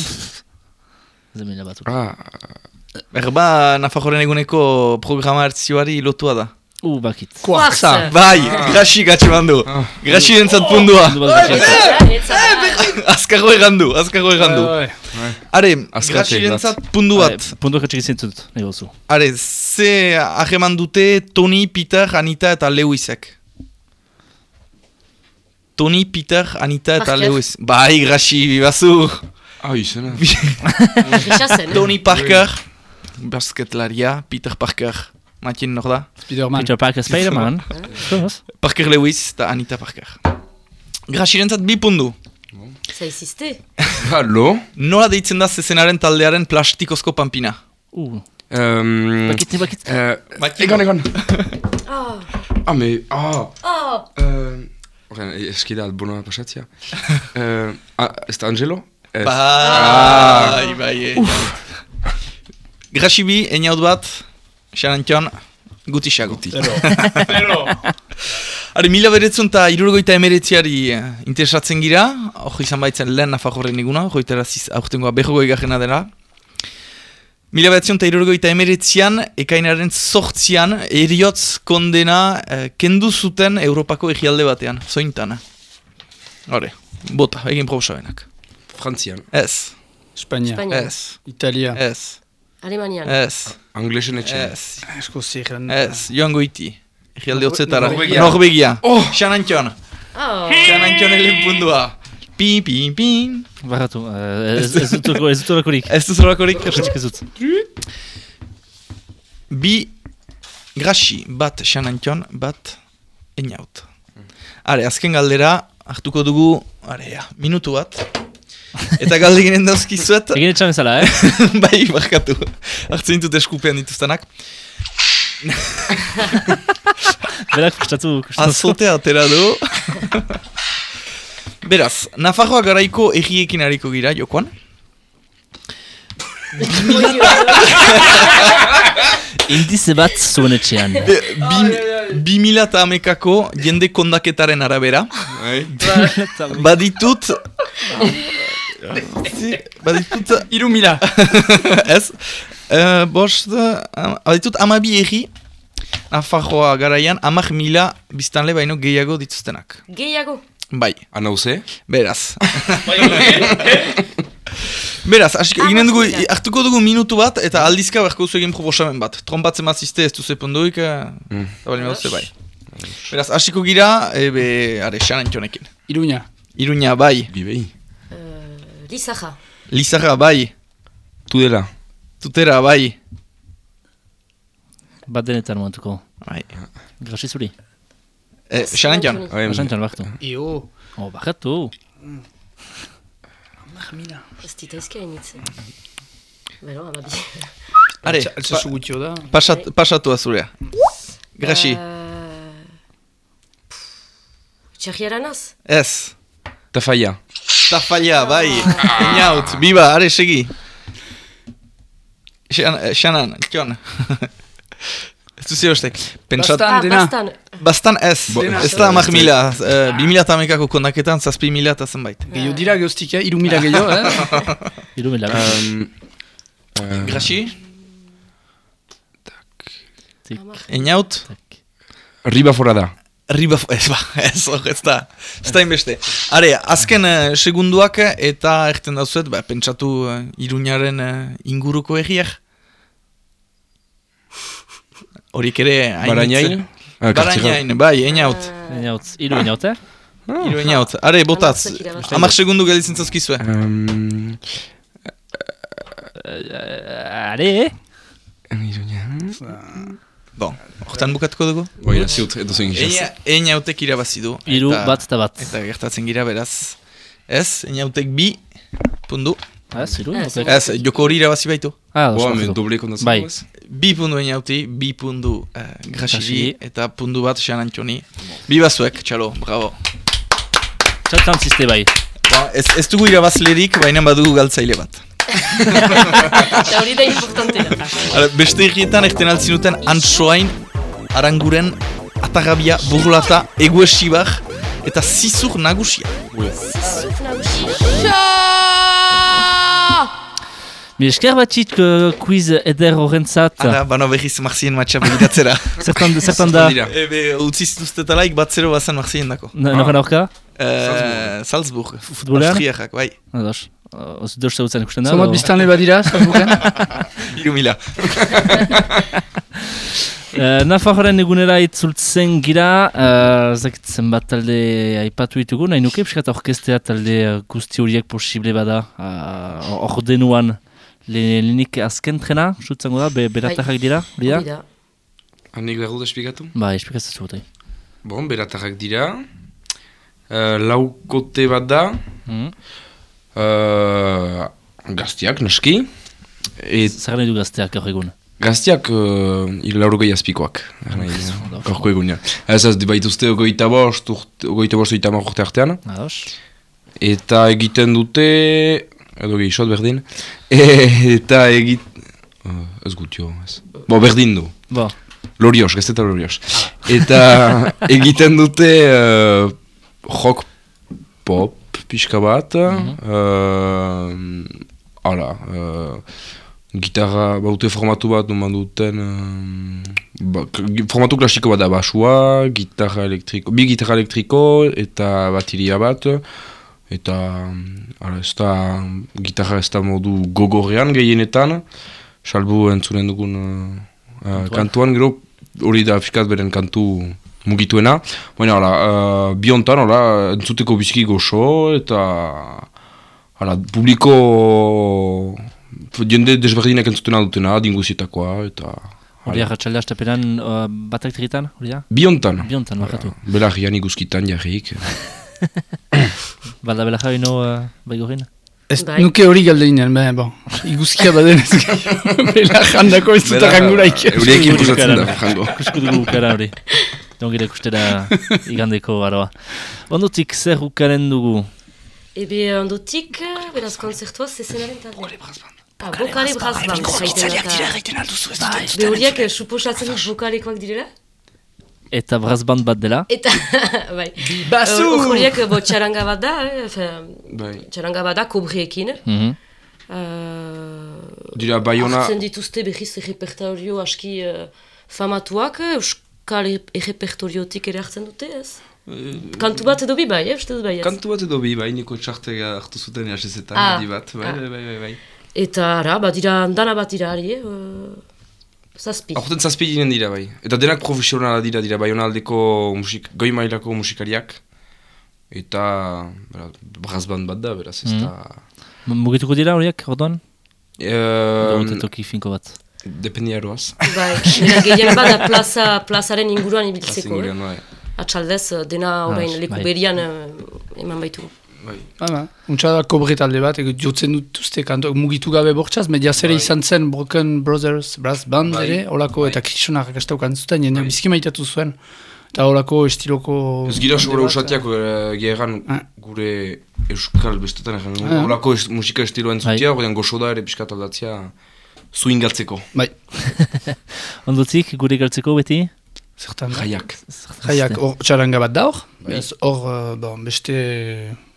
Zemina bat. ura. Ah, Erba Nafajoren eguneko programa hartzioari lotua da. U, bakit. Kuartza. Bai, grasi gatxe bandu. Grasi entzat pundua. Mundu bat bakit. Azkarro egandu, azkarro egandu. Bai, Are, grasi entzat pundu bat. Bai, Puntu katxik izan dut, nahi gozu. Are, ze hageman dute Tony, Peter, Anita eta Lewisek. Tony, Peter, Anita eta Parker. Lewis. Bai, grasi, bibazu. ah, izena. Eh? Tony Parker, basketlaria, Peter Parker. Matien nor da? Spiderman. Peter Parker Spider-Man. Parker Lewis eta Anita Parker. Grasirentzat bi pundu. Zaizizte? Hallo? Nola deitzen da zezenaren taldearen plastikozko pampina? U, Um, bakit, bakit. uh, egon, egon. Ah, Ah, me... Ah! Oh! Uh, Horren, eskida albona pasatzia. uh, ah, ez da Angelo? Ez. Bai, bai, eh. Grasibi, eniaut bat, xarantion, gutisago. Guti. Ari, mila beretzun eta irurgoita emeretziari eh, interesatzen gira, hori izan baitzen lehen nafajorren iguna, hori teraziz aurtengoa behogoi gajena dela. Mila beretzun eta irurgoita emeretzian, ekainaren sortzian, eriotz kondena eh, kendu zuten Europako egialde batean, zointan. Hore, bota, egin probosabenak. Frantzian. Ez, Espainia, Espainia. ez, Italia, ez, Alemanian. ez, Anglesen etxe. ez, Eskozia, ez, joan goiti. Egialde Nor- hotzetara. Norvegia. Norvegia. Oh! Xanantion. Oh! Xanantion elen pundua. Pi, pi, pi. Barratu, eh, ez ez dut ez dut olakorik. Ez dut. Erretxik ez dut. Bi grasi bat Xanantion, bat eniaut. Are, azken galdera, hartuko dugu, are, ja, minutu bat. Eta galde ginen dauzkizuet, Egin etxan bezala, eh? bai, barkatu. Hartzen ditut eskupean dituztenak. Berak kustatu, kustatu. Azote atera du. Beraz, Nafarroa garaiko egiekin hariko gira, jokoan. Indize bat zuen etxean. Bi mila eta amekako jende kondaketaren arabera. Baditut... Zi, baditut... Iru mila. ez? Uh, bost... Uh, baditut amabi egi Nafarroa garaian amak mila biztanle baino gehiago dituztenak. Gehiago. Bai, Anauze? beraz. Beraz, asik, Ah, eginen dugu, hartuko dugu minutu bat, eta aldizka beharko duzu egin proposamen bat. Trompatzen mazizte ez duze pondoik, mm. eta bali maduze bai. Beraz, hasiko gira, ebe, are, xanantxonekin. Iruña. Iruña, bai. Bibei. Lizaja. Lizarra, bai. Tudela. Tutera, bai. Bat denetan momentuko. Bai. Grasi zuri. E, xanantxon. Oem, Basantan baktu. Io. Oh, barratu. Ez dita ezkia initzen. Bero, amabi. Are, Altsasu gutxio da. pasat, pasatu azurea. Grasi. Uh, Txajiaranaz? Ez. Tafaia. Tafaia, bai. Eniaut, biba, are, segi. Xan- eh, Xanan, txon. Ez duzi hostek. Pentsat... Bastan. Ah, dena. bastan. Bastan ez, Bo- ez da amak mila, uh, bi mila eta amekako kondaketan, zazpi mila eta zenbait. Gehiago dira geostik, eh? Iru mila gehiago, eh? Iru mila. Um, uh, Grasi, Tik, eniaut, tak. riba fora da. Riba, ez ba, ez, hor, ez da, ez da inbeste. Are, azken uh, segunduak eta erten dauzuet, ba, pentsatu uh, iruñaren uh, inguruko egiak. Horik ere... Barainain? Ah, Barainain, bai, eniaut. Inautz, iru inaut, eh? Iru eniaut. Are, botatz, hamar segundu gelditzen zauzkizue. Um, Are, eh? Bon, hortan bukatuko dugu? Oina, ziut, edo zein gizaz. Eina, eniautek irabazi du. Iru, eta- bat eta bat. Eta gertatzen gira beraz. Ez, eniautek bi, pundu. Ah, Ez, inaute. Ez, joko hori irabazi baitu. Ah, Boa, oso me oso. doble kondatzen Bai. Bi pundu eniauti, bi pundu uh, grasiri, Grasiri. eta pundu bat xanantxoni. Bi bazuek, txalo, bravo. Txaltan ziste bai. Ba, ez, ez dugu irabazlerik, baina badugu galtzaile bat. Eta hori da importantena. Ara, beste egietan erten altzinuten antsoain, aranguren, atagabia, burlata, eguesibar, eta zizur nagusia. Zizuf nagusi. Mi esker batxit uh, quiz eder horrentzat. Ara, bano behiz marzien matxa begiratzera. Zertan, zertan da? Ebe, utzi zituztetalaik bat zero bazan marzien dako. Noren aurka? Uh, Salzburg. Futbolean? Austriakak, bai. Ados. Oz, deus zautzen ikusten da? Zomat edo? biztanle badira, Salzburgen? Iru mila. Uh, Nafarroaren egunera itzultzen gira, uh, zakitzen bat talde aipatu ditugu, nahi nuke, piskat orkestea talde uh, guzti horiek posible bada, uh, ordenuan lehenik azken trena, sutzango da, be, beratarrak dira, hori da? Hori da. Hanik behar dut esplikatu? Ba, esplikazatu zutai. Bon, beratarrak dira. Uh, laukote bat da. Mm. Uh, gaztiak, noski. Et Zer nahi du gazteak gaur egun? gaztiak uh, laurogei azpikoak. Ondo. gaurko egunean. Ez ez, baituzte ogoita bost, ogoita bost, hamar urte artean. Ados. Eta egiten dute, edo gehi berdin, eta egit... Uh, ez gutio, ez. Bo, berdin du. Bo, Lorios, gazteta lorios. Eta egiten dute uh, rock pop pixka bat. uh, hala, uh, gitarra, baute formatu bat numan duten... Uh, ba, formatu klasiko bat da basua, gitarra elektriko, bi gitarra elektriko eta batiria bat. Eta hala, ez da, gitarra ez da modu gogorrean gehienetan. Salbu entzunen dugun uh, kantuan, gero hori da fiskat beren kantu mugituena. Baina, hala, uh, biontan, hala, entzuteko biziki goxo, eta, hala, publiko, jende desberdinak entzutena dutena, dinguzietakoa, eta, hori hala. arratxalde astapenan uh, batak trigitan, hori da? Biontan. Biontan, bakatu. Belarrian iguzkitan jarrik. Balda bela jaino uh, baigorin? Ez Bai. nuke hori galdeinen, be, bon. Iguzkia baden ez bela jandako ez dut arranguraik. Euriekin pusatzen da, jango. Kusku dugu ukara hori. Dongire kustera igandeko aroa. Ondotik zer ukaren dugu? Ebe ondotik, beraz konzertua zezenaren taldea. Bokale Brasband. Ah, Bokale Brasband. jaiten da. Be horiek, eh, suposatzen dut bokalekoak direla? Eta brazband bat dela. Eta, bai. Basu! Eh, Horiek, bo, txaranga bat da, eh, Bai. txaranga bat da, kobriekin. Mhm. Uh, Dira, Bayona, Hartzen dituzte behiz errepertorio aski uh, famatuak, eh, euskal errepertoriotik ere hartzen dute, ez? Kantu bat edo bi bai, eh, uste bai ez. kantu bat edo bi, bai, niko txartega hartu zuten jasezetan, Ah, ah, bat, bai, ah. bai, bai, bai. Eta ara, bat dira, dana bat dira ari, eh, uh, zazpi. Aurten zazpi ginen dira bai. Eta denak profesionala dira dira bai aldeko musik, goi mailako musikariak. Eta bera, brazband bat da, beraz ez da... M- Mugituko dira horiek, orduan? Gaute toki finko bat. Dependia eroaz. Bai, gehien bat plaza, plazaren inguruan ibiltzeko, eh? Zingurean, bai. Atxaldez, eh, dena orain Ah, leku bai. berian eh, eman baitu. bai. Hala, untsa da kobre talde bat, ego jotzen dutuzte kanto, mugitu gabe bortxaz, media zere Bai. izan zen Broken Brothers Brass Band Bai. ere, olako Bai. eta Krishna rakastau kantzuten, jende Bai. bizki maitatu zuen. Eta olako estiloko... Ez gira sobra usatiak uh, geheran Ah. gure euskal bestetan egin. Ah. Horako es, musika estilo entzutia, horrean goxo da ere pixkat aldatzea zuingatzeko. Bai, Ondotik, gure galtzeko beti? zertan. Jaiak. Jaiak, hor txaranga bat da hor, Bai. Hor, eh, bon, beste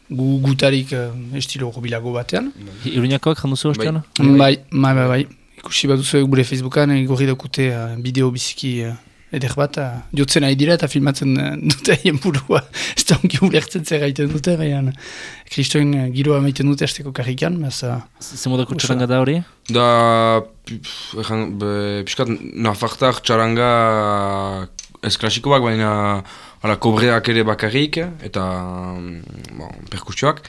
gu, gutarik uh, estilo bilago batean. Iruñakoak janduzu ostean? Bai, bai, bai, bai. Ikusi bat duzu gure Facebookan, igorri daukute uh, bideo biziki uh, eder bat, uh, jotzen ari dira eta filmatzen uh, dute haien burua. Ez da ongi ulertzen zer gaiten dute, baina kristoen uh, giroa maiten dute asteko karrikan, bez, uh, Zemodako txaranga da hori? Da, pixkat nafartak txaranga ez klasikoak, baina ala, kobreak ere bakarrik, eta mm, bon, perkusioak.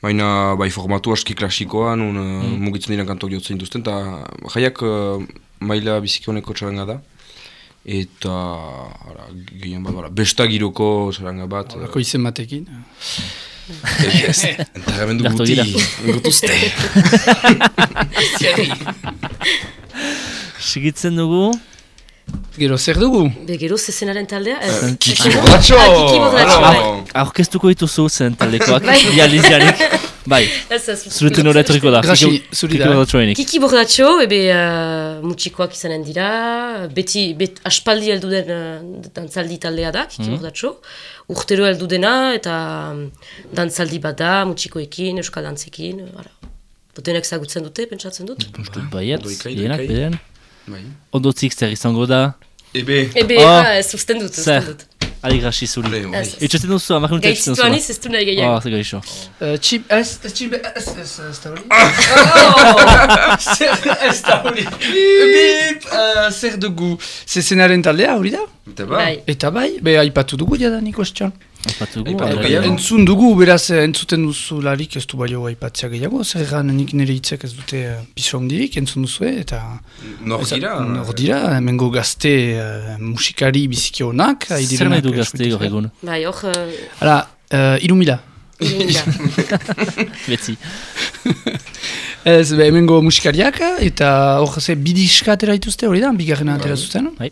Baina bai formatu aski klasikoa, nun mm. mugitzen diren kantok jotzen dituzten, eta jaiak uh, maila biziki honeko txaranga da. Eta, ara, gehien bat, ara, besta giroko txaranga bat. olako izen batekin. Ez, enterramendu Gartu guti, gutuzte. Sigitzen dugu, Gero, zer dugu? Be gero zezenaren taldea? Eh, Kiki! Ah, bai. aurkeztuko dituzu zen taldekoak, Bai. Bai, zure tenora etorriko da. Kiki- zuri da. Kiki bordatxo, ebe uh, mutxikoak izanen dira, beti bet, aspaldi heldu den uh, dantzaldi taldea da, Kiki bordatxo. Urtero heldu dena eta um, dantzaldi bat da, mutxikoekin, euskal dantzekin, ara. Botenek zagutzen dute, pentsatzen dut. Baiet, Ondo ikai, dienak, beden. Bai. Ondotik zer izango da, Ebe, Ebe, Oh. ez usten dut, usten dut. Ari grasi zuri. Bai. Itxaten duzu, amak itxaten Gaiztuan duzu. iz, ez du nahi gehiago. Oh, zer gaixo. Uh, txip, ez, ez, txip, ez, ez, ez da hori? Oh, ez da hori. Bip, uh, zer dugu, zezenaren taldea, hori da? Eta ba, Bai. Eta bai, be, aipatu dugu jada nik ostxan. Gehiago. Entzun dugu, beraz, eh, entzuten duzu larik ez du baio aipatzea gehiago, zer egan nik nire hitzek ez dute uh, piso handirik, entzun duzue, eta... nor dira? Nor dira, hemengo gazte uh, musikari biziki honak. Zer nahi du gazte egun? Bai, hor, uh, Hala, uh, irumila. irunida. Beti. Ez, be, hemengo musikariak, eta hor ze bidiska atera dituzte hori da, bigarrena atera zuten. Bai.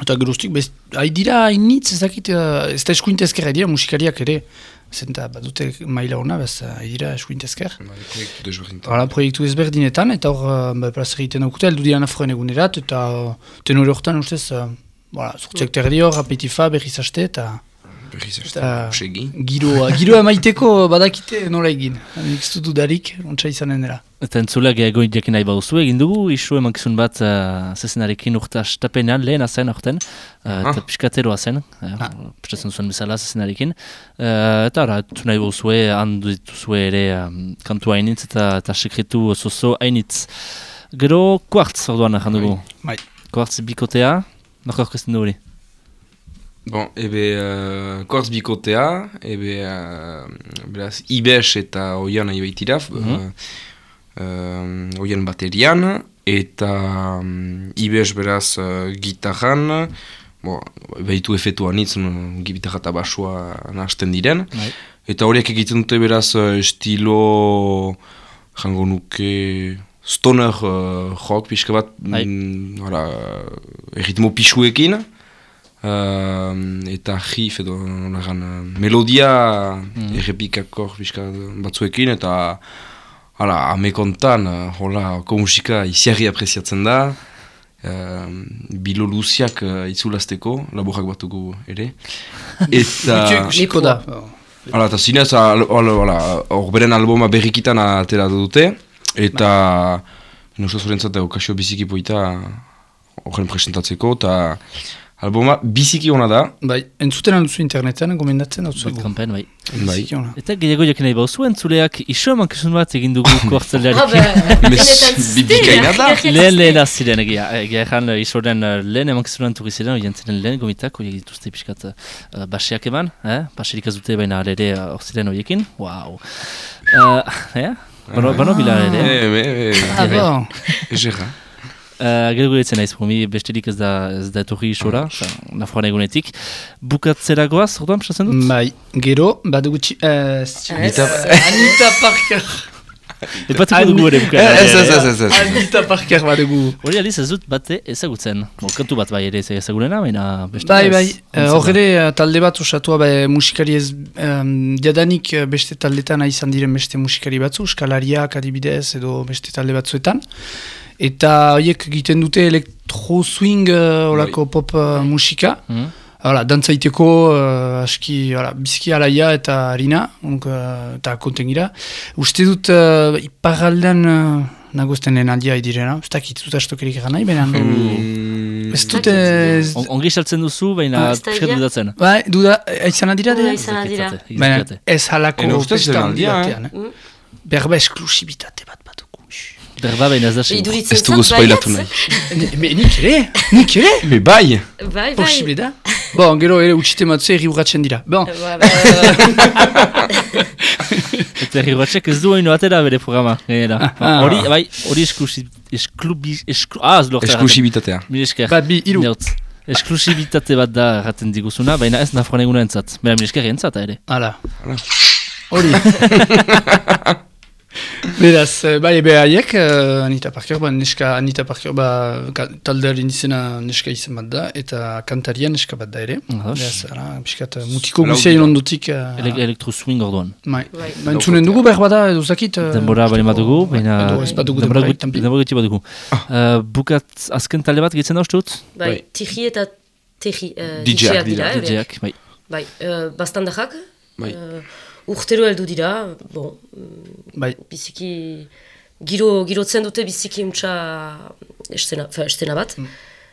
Eta geruztik, bez, hai dira hainitz ezakit, eh, ez da eskuintezker dira musikariak ere. Zenta, badute maila hona, bez, hai dira eskuintezker. Bai, proiektu desberdintan. Hala, proiektu ezberdinetan, eta hor, uh, ba, egiten daukute, heldu dira nafroen egunerat, eta uh, tenore horretan ustez, uh, voilà, sortziak terdi hor, apetifa, berriz aste, eta Berriz Eta- giroa, giroa maiteko badakite nola egin. Nik ez dut dudarik, ontsa izanen dela. Eta entzuleak ego jakin nahi baduzu egin dugu, isu emankizun bat uh, zezenarekin urta stapenean lehen azen aurten, uh, eta piskateroa zen, uh, prestatzen zuen bezala zezenarekin. Uh, eta ara, tu nahi baduzue, handu dituzue ere um, kantu hainitz eta, eta sekretu zozo hainitz. Gero, kuartz orduan ahan dugu. Bai. Kuartz bikotea, noko aurkezten du hori. Bon, ebe, uh, Quartz bikotea, ebe, uh, beraz, Ibes eta Oian nahi baitira, Mhm. uh, uh, Oian baterian, eta um, Ibes beraz uh, gitarran, bo, behitu efetu anitz, no, gitarra eta basua nahasten diren, Bai. eta horiek egiten dute beraz uh, estilo, jango nuke, stoner uh, rock pixka bat, Bai. mm, hala, erritmo pixuekin, Uh, eta jif edo nagan, uh, melodia Mhm. errepikakor batzuekin eta hala, amekontan, uh, hola, ko musika iziarri apreziatzen da. Uh, bilo luziak uh, itzulazteko, laborak batugu ere. Eta Ikusiko da. Hala, eta zinez, al- al- hala, hor beren alboma berrikitan atera dute, eta nusa zorentzat okazio biziki poita horren presentatzeko, eta alboma biziki ona da, Bai, entzuten alduzu internetan, gomendatzen dut Bai, kanpen, bai. bai. Ona. Eta gehiago jakin nahi baduzu, entzuleak isu emankizun bat egin dugu Ah, kuartzelearekin. be, Mes- benetan bi- bikaina da. Lehen lehen ziren egia, egia ezan isoren uh, lehen emankizunan turri ziren, oian ziren lehen gomitak, horiek dituzte pixkat uh, baseak eman, eh? baserik ez dute baina ere uh, hor ziren horiekin, wow. Uh, eh? Bano, bano bila ere. E, e, Ah, bon. e, Egerra. Uh, Gero guretzen naiz, promi besterik ez da, ez da etorri isora, sa, nafroan egunetik. Bukatzera goaz, orduan, pasatzen dut? Bai, gero, badugu txi... Eh, Anita- Anita Parker. Epatuko dugu ere Ez, bukaera. ez, ez, ez, ez. Anita Parker badugu. Hori aliz ez dut bate ezagutzen. Kantu bat bai ere ezagunena, baina beste Bai, bai, eh, hor ere eh, talde bat osatua bai, musikari ez, um, jadanik eh, beste taldetan izan diren beste musikari batzu, eskalariak adibidez edo beste talde batzuetan. Eta horiek egiten dute elektro swing uh, olako pop uh, musika. Mhm. Hala, dantzaiteko uh, aski, hala, bizki alaia eta harina, onk, uh, eta kontengira. Uste dut uh, iparraldean uh, nagozten lehen aldia idirena, ez dakit dut astokerik egan nahi, baina Mm, ez dute... ez- On, ongi saltzen duzu, baina Ah, egia? dudatzen. Bai, duda, izan adira dira? izan adira. Baina ez halako Ene ustez lehen aldia, eh? Berba esklusibitate bat. Berba baina ez da segur. Iduritzen Ez dugu spoilatu nahi. Me- Nik ere, nik ere, Ebe, bai! Bai, bai. posible da. Bon, gero ere utxite matze erri urratzen dira. Bon, Eta herribatxek ez du haino atera bere programa. gainera. Ah. Hori, bai, hori esklusi... Esklubi... Esklu... Ah, ez lortu Esklusibitatea. Mil esker. bat bi, iru. Esklusibitate bat da erraten diguzuna, baina ez nafroan eguna entzat. Baina mil esker entzat ere. Hala. Hori. Beraz, eh, bai, ebe haiek, eh, Anita Parker, ba, neska Anita Parker, ba, ka- taldearen izena neska izan bat da, eta kantaria neska bat da ere. Beraz, ara, piskat, eh, mutiko guzia dira. ondotik. Uh, Ele elektro swing orduan. bai. Bai. Ba, entzunen dugu behar bada, edo zakit. Denbora bali badugu, baina... Edo ez badugu denbora tampi. badugu. Uh, bukat azken talde bat gehitzen da uste dut? bai, tixi eta tixi. Uh, DJ-ak dira. DJak, bai. Bai, uh, bastandajak. Bai. Urtero heldu dira, bon, Bai, biziki giro, girotzen dute biziki untxa estena, fa, estena bat.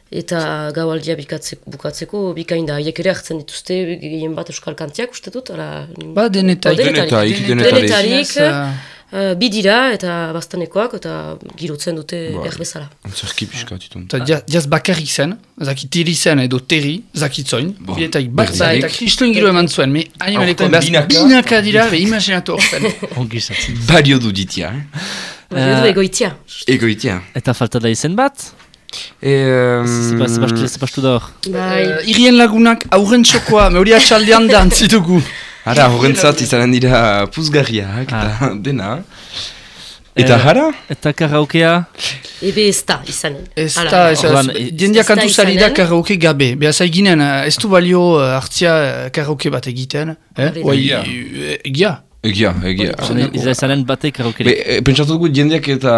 Eta gaualdia bikatzeko, bukatzeko bikain da. Haiek ere hartzen dituzte gehien bat euskal kantiak, uste dut? Ala, ba, denetarik. Denetarik, denetarik. Denetarik, eh, Uh, bi dira eta bastanekoak eta girotzen dute Bai. behar bezala. Antzerki pixka ditun. Eta ja- jaz bakarrik zen, zaki tiri zen edo teri, zakitzoin, Bo, biletak bat zen, berdinek. eta kristoen giro eman zuen, me animaleko binaka. binaka dira, be imaginatu horzen. Ongi izatzen. Bario du ditia, eh? Uh, egoitia. Egoitia. Eta falta da izen bat? E, um, da hor. Bai, Uh, irien lagunak aurren txokoa, me hori atxaldean da antzitugu. Ara, horrentzat izanen dira puzgarriak, eta Ah. dena. Eta Eh, jara? Eta karaokea? Ebe ez da izanen. Ez da, ez da, da kantu zari da karaoke gabe. Beaz haiginen, ez du balio eh, hartzia eh, karaoke bat egiten. Eh? Oai, Egia. Eh, Egia. Egia, egia. Iza izanen batek karaokerik. e, pentsatu dugu jendeak eta...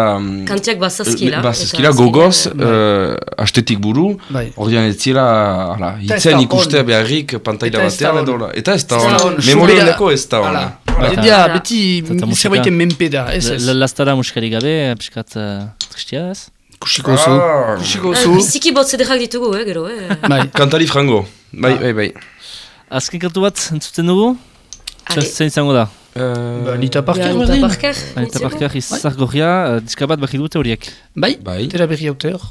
Kantiak bazazkila. Bazazkila, gogoz, uh, astetik buru, ordean ez zira, hala, hitzen ikustea beharrik pantaila batean edo, eta ez da on, on. memorialeko ez da. Jendia Hala. beti zerbaiten menpe da, ez ez. Lastara musikari gabe, piskat uh, tristia ez? Kusiko zu. Ah. Kusiko Eh, zu. Biziki botze dejak ditugu, eh, gero, eh. Bai. Kantari frango, bai, bai, bai. Azken kantu bat entzuten dugu? Zein izango da? Uh, Ba, Anita Parker Ja, Anita. Parker. Anita? Parker izar gorria, uh, diska bat berri dute horiek. Bai, Bai. tera berri haute hor.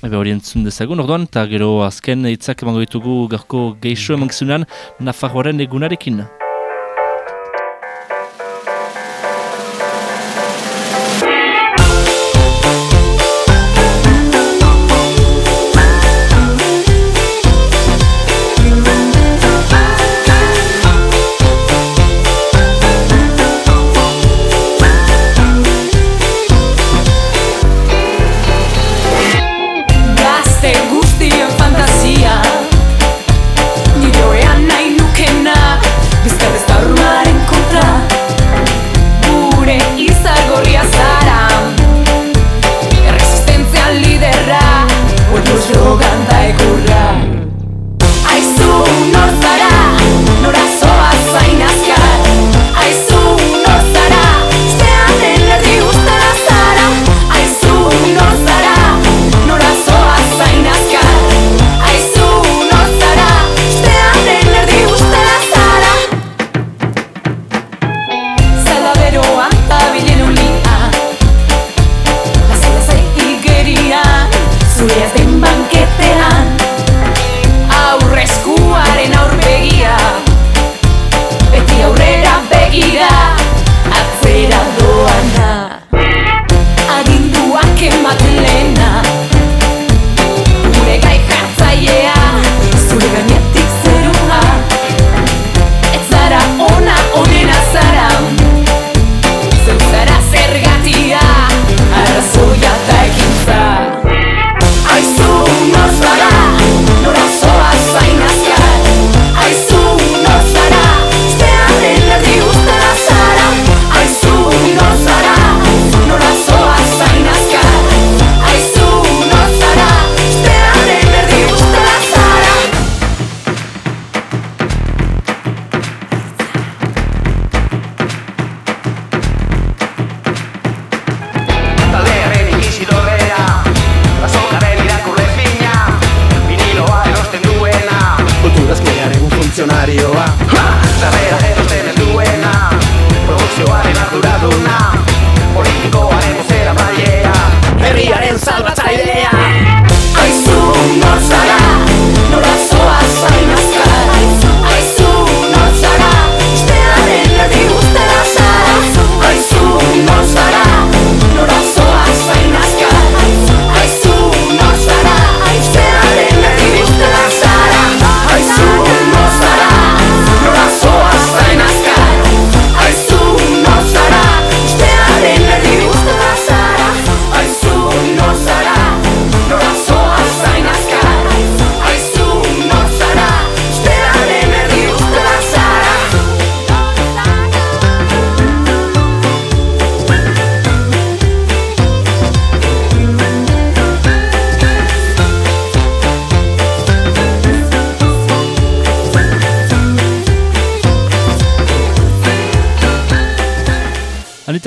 Ebe hori entzun dezagun, orduan, eta gero azken hitzak emango ditugu garko geixo emankizunan Nafarroaren egunarekin.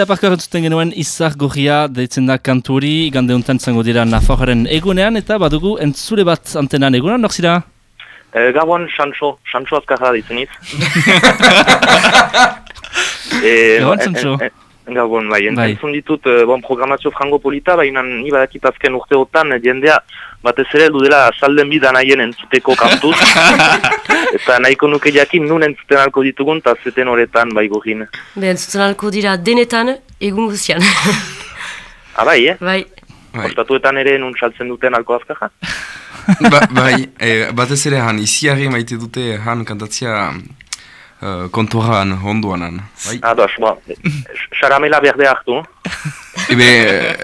Anita Parker entzuten genuen izar gorria deitzen da kanturi, gande honetan zango dira Nafarroaren egunean, eta badugu entzule bat antenan egunean, nor zira? E, Gabon, Sancho, Sancho azkarra ditzeniz. e, Gabon, en- Sancho. en- en- Gabon, bai, Bai. entzun ditut, eh, bon, programazio frango polita, baina ni badakit azken urteotan eh, jendea batez ere heldu dela salden bidan haien entzuteko kantuz. eta nahiko nuke jakin nun entzuten alko ditugun, eta zeten horretan bai gorin. Be, entzutzen alko dira denetan, egun guzian. Ah, bai, eh? bai. Bai. Ostatuetan ere nun saltzen duten alko azkaja? ba, bai, e, batez ere han, iziarri maite dute han kantatzia uh, kontoran, onduanan. Bai. Ados, ba, xaramela berde hartu. Ebe,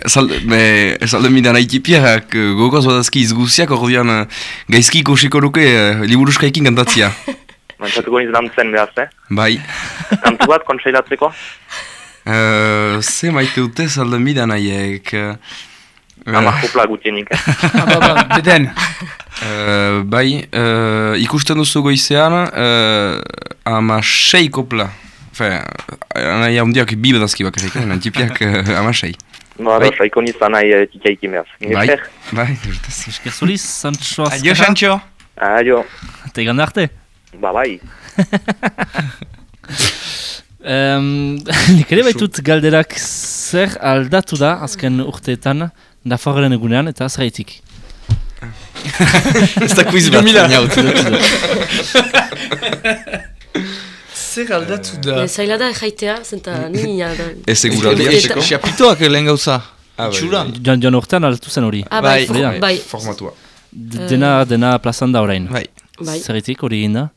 salde, be, salde midan aitipiak eh, gogoz badazki izguziak ordean eh, gaizki ikusiko nuke eh, liburuskaikin kantatzia. Mantzatuko niz dantzen behaz, eh? Bai. Kantu bat, kontseilatzeko? Uh, ze maite dute salde midan aiek. Uh, Ama kopla gutienik, eh? Beden. Uh, bai, uh, ikusten duzu goizean, uh, ama sei kopla. Fe, nahi handiak bi bedazki bakarrik, eh? nantipiak uh, ama sei. No, Bai. bai. saiko nizan nahi uh, txikaiki behaz. Bai, bai, urtez. Esker zuriz, Sancho Adio, Azkarra. Sancho. Aio, Eta igande arte. ba bai. Um, nik ere baitut galderak zer aldatu da azken urteetan Nafarren egunean eta zeraitik. Ez da quiz bat. inaut. Zer aldatu da? E, zaila da jaitea, zenta ni da. Ez Eta- hartzeko. Xapitoak lehen gauza. Ah, Itxura. bai. Joan urtean aldatu zen hori. Ah, bai, Bai, for- bai. Formatua. D- Dena, dena plazan da orain. Bai. bai. Zeraitik hori egin da?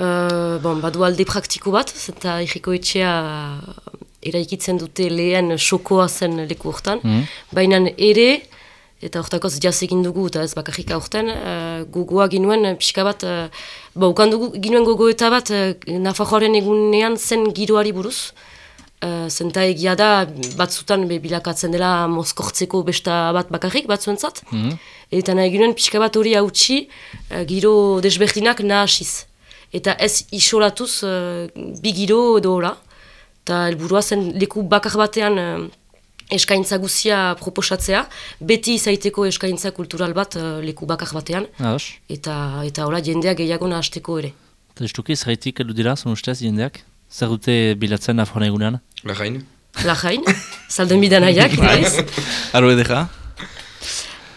Uh, bon, badu alde praktiko bat, zenta Ejiko etxea eraikitzen dute lehen sokoa zen leku hortan. Mhm. Baina ere, eta hortakoz jaz egin dugu, eta ez bakarrik aurten, uh, gogoa ginuen uh, pixka bat, uh, ba, dugu ginuen gogoeta bat, uh, Nafarroaren egunean zen giroari buruz. Uh, zenta egia da, batzutan be bilakatzen dela mozkortzeko besta bat bakarrik, batzuentzat. Mhm. Eta nahi ginen pixka bat hori hautsi uh, giro desberdinak nahasiz. Eta ez isolatuz uh, bi giro edo hola. Eta helburua zen leku bakar batean uh, eskaintza guzia proposatzea, beti izaiteko eskaintza kultural bat uh, leku bakar batean, Ados. eta eta hola jendea gehiago nahasteko ere. Eta justuki zeraitik heldu dira, zon ustez jendeak? Zer dute bilatzen Nafarren egunean? Lajain? Lajain, zalden bidan aiak, naiz. Aro edera.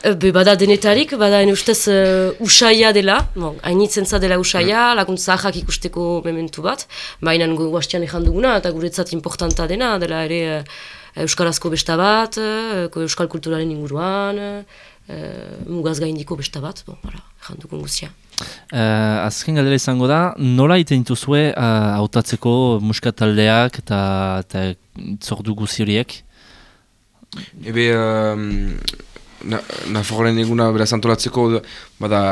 E, Be, bada denetarik, bada ene ustez uh, usaia dela, bon, hainitzen za dela usaia, laguntza ahak ikusteko mementu bat, baina guastian ezan duguna, eta guretzat importanta dena, dela ere uh, Euskarazko besta bat, uh, Euskal kulturalen inguruan, uh, mugaz gaindiko besta bat, bon, bara, ezan dugun guztia. Uh, azken galdera izango da, nola iten dituzue uh, hautatzeko muskataldeak eta, eta zordu guzi horiek? Ebe, um, na, Nafarroaren eguna beraz antolatzeko bada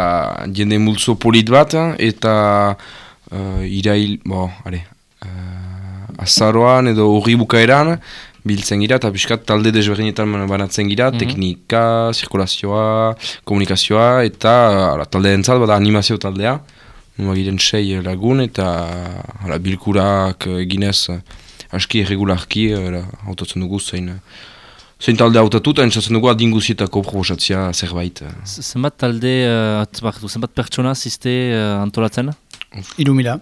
jende multzo polit bat eta uh, irail, bo, are, uh, azaroan edo horri bukaeran biltzen gira eta piskat talde desberdinetan banatzen gira, Mhm. teknika, zirkulazioa, komunikazioa eta ala, talde entzat bada animazio taldea. Numa giren sei lagun eta ala, bilkurak eh, eginez eh, aski erregularki eh, hautatzen dugu zein eh, Zein talde hautatu eta entzatzen dugu adin guzietako proposatzea zerbait. eh. Zenbat talde, uh, zenbat pertsona ziste uh, antolatzen? Iru mila.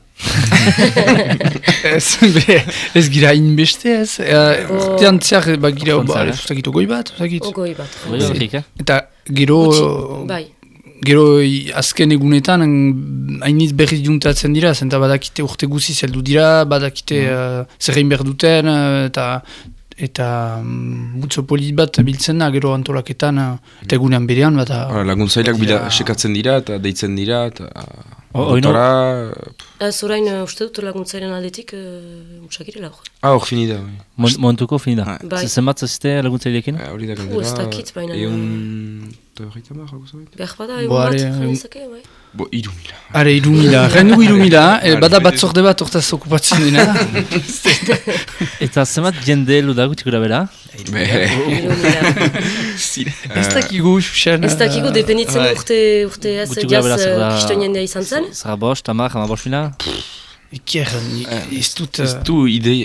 ez, be, ez gira inbeste ez. Uh, Oh. Urtean zehar, ba, gira, ba, ez ogoi bat, ez. Ogoi bat. Eh? Eta gero, bai. gero azken egunetan mm, hainitz berriz juntatzen dira, zenta badakite urte guzi zeldu dira, badakite uh, zer egin behar duten, uh, eta eta mm, multzo polit bat biltzen da, gero antolaketan, eta egunean berean, Laguntzaileak bila sekatzen dira eta deitzen dira eta... O- oino- Dotara... Ez orain uh, uste dut laguntzairen aldetik uh, utsakirela hor. Ah, hor finida. bai. Mon- Momentuko finida. Bai. Z- Zenbat ziste laguntzaileekin? Eh, Hori da Uh, ez dakit, baina- Egun... Eta horreita behar, hau zerbait? Behar bada, egun bat, are, jaren egun- zake, bai. Bo, iru mila. Are, iru mila, ren dugu iru mila, eh, Are, bada batzorde bat hortaz okupatzen dena. Eta zenbat jende luda gutik gura bera? Be... Hiru mila. ez dakigu, xuxen. Ez dakigu depenitzen bai. urte, urte ez, jaz, da... kriston jendea izan zen. Zara bost, tamar, hama bost mila? Iker, ni- ez dut... Ez eh, du idei...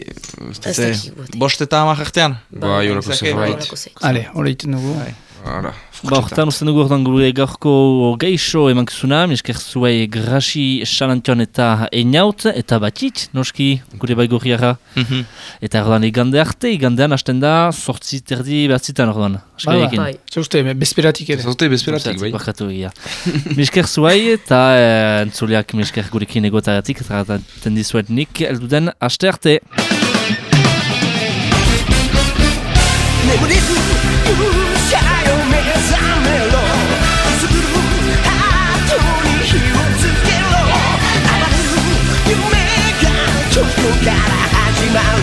Ez dakigu. Bost eta hamar artean. Ba, jolako Zake, zerbait. Ale, hori iten dugu. Hala. Ba, hortan usten dugu ordan gure gaurko geixo emankizuna, misker zuei grasi salantion eta einaut, eta batit, noski, gure baigorriara. Mhm. Eta ordan igande arte, igandean hasten da, sortzi terdi behatzitan ordan. Bai. Zer uste, bezperatik ere. Zaute bezperatik, bai. Barkatu egia. misker zuei eta eh, entzuleak misker gurekin egotagatik, eta tendizuet nik, elduden haste arte. 眠そから始まる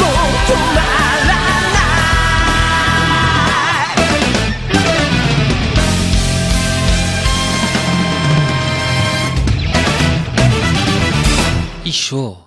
もう止まらない一生。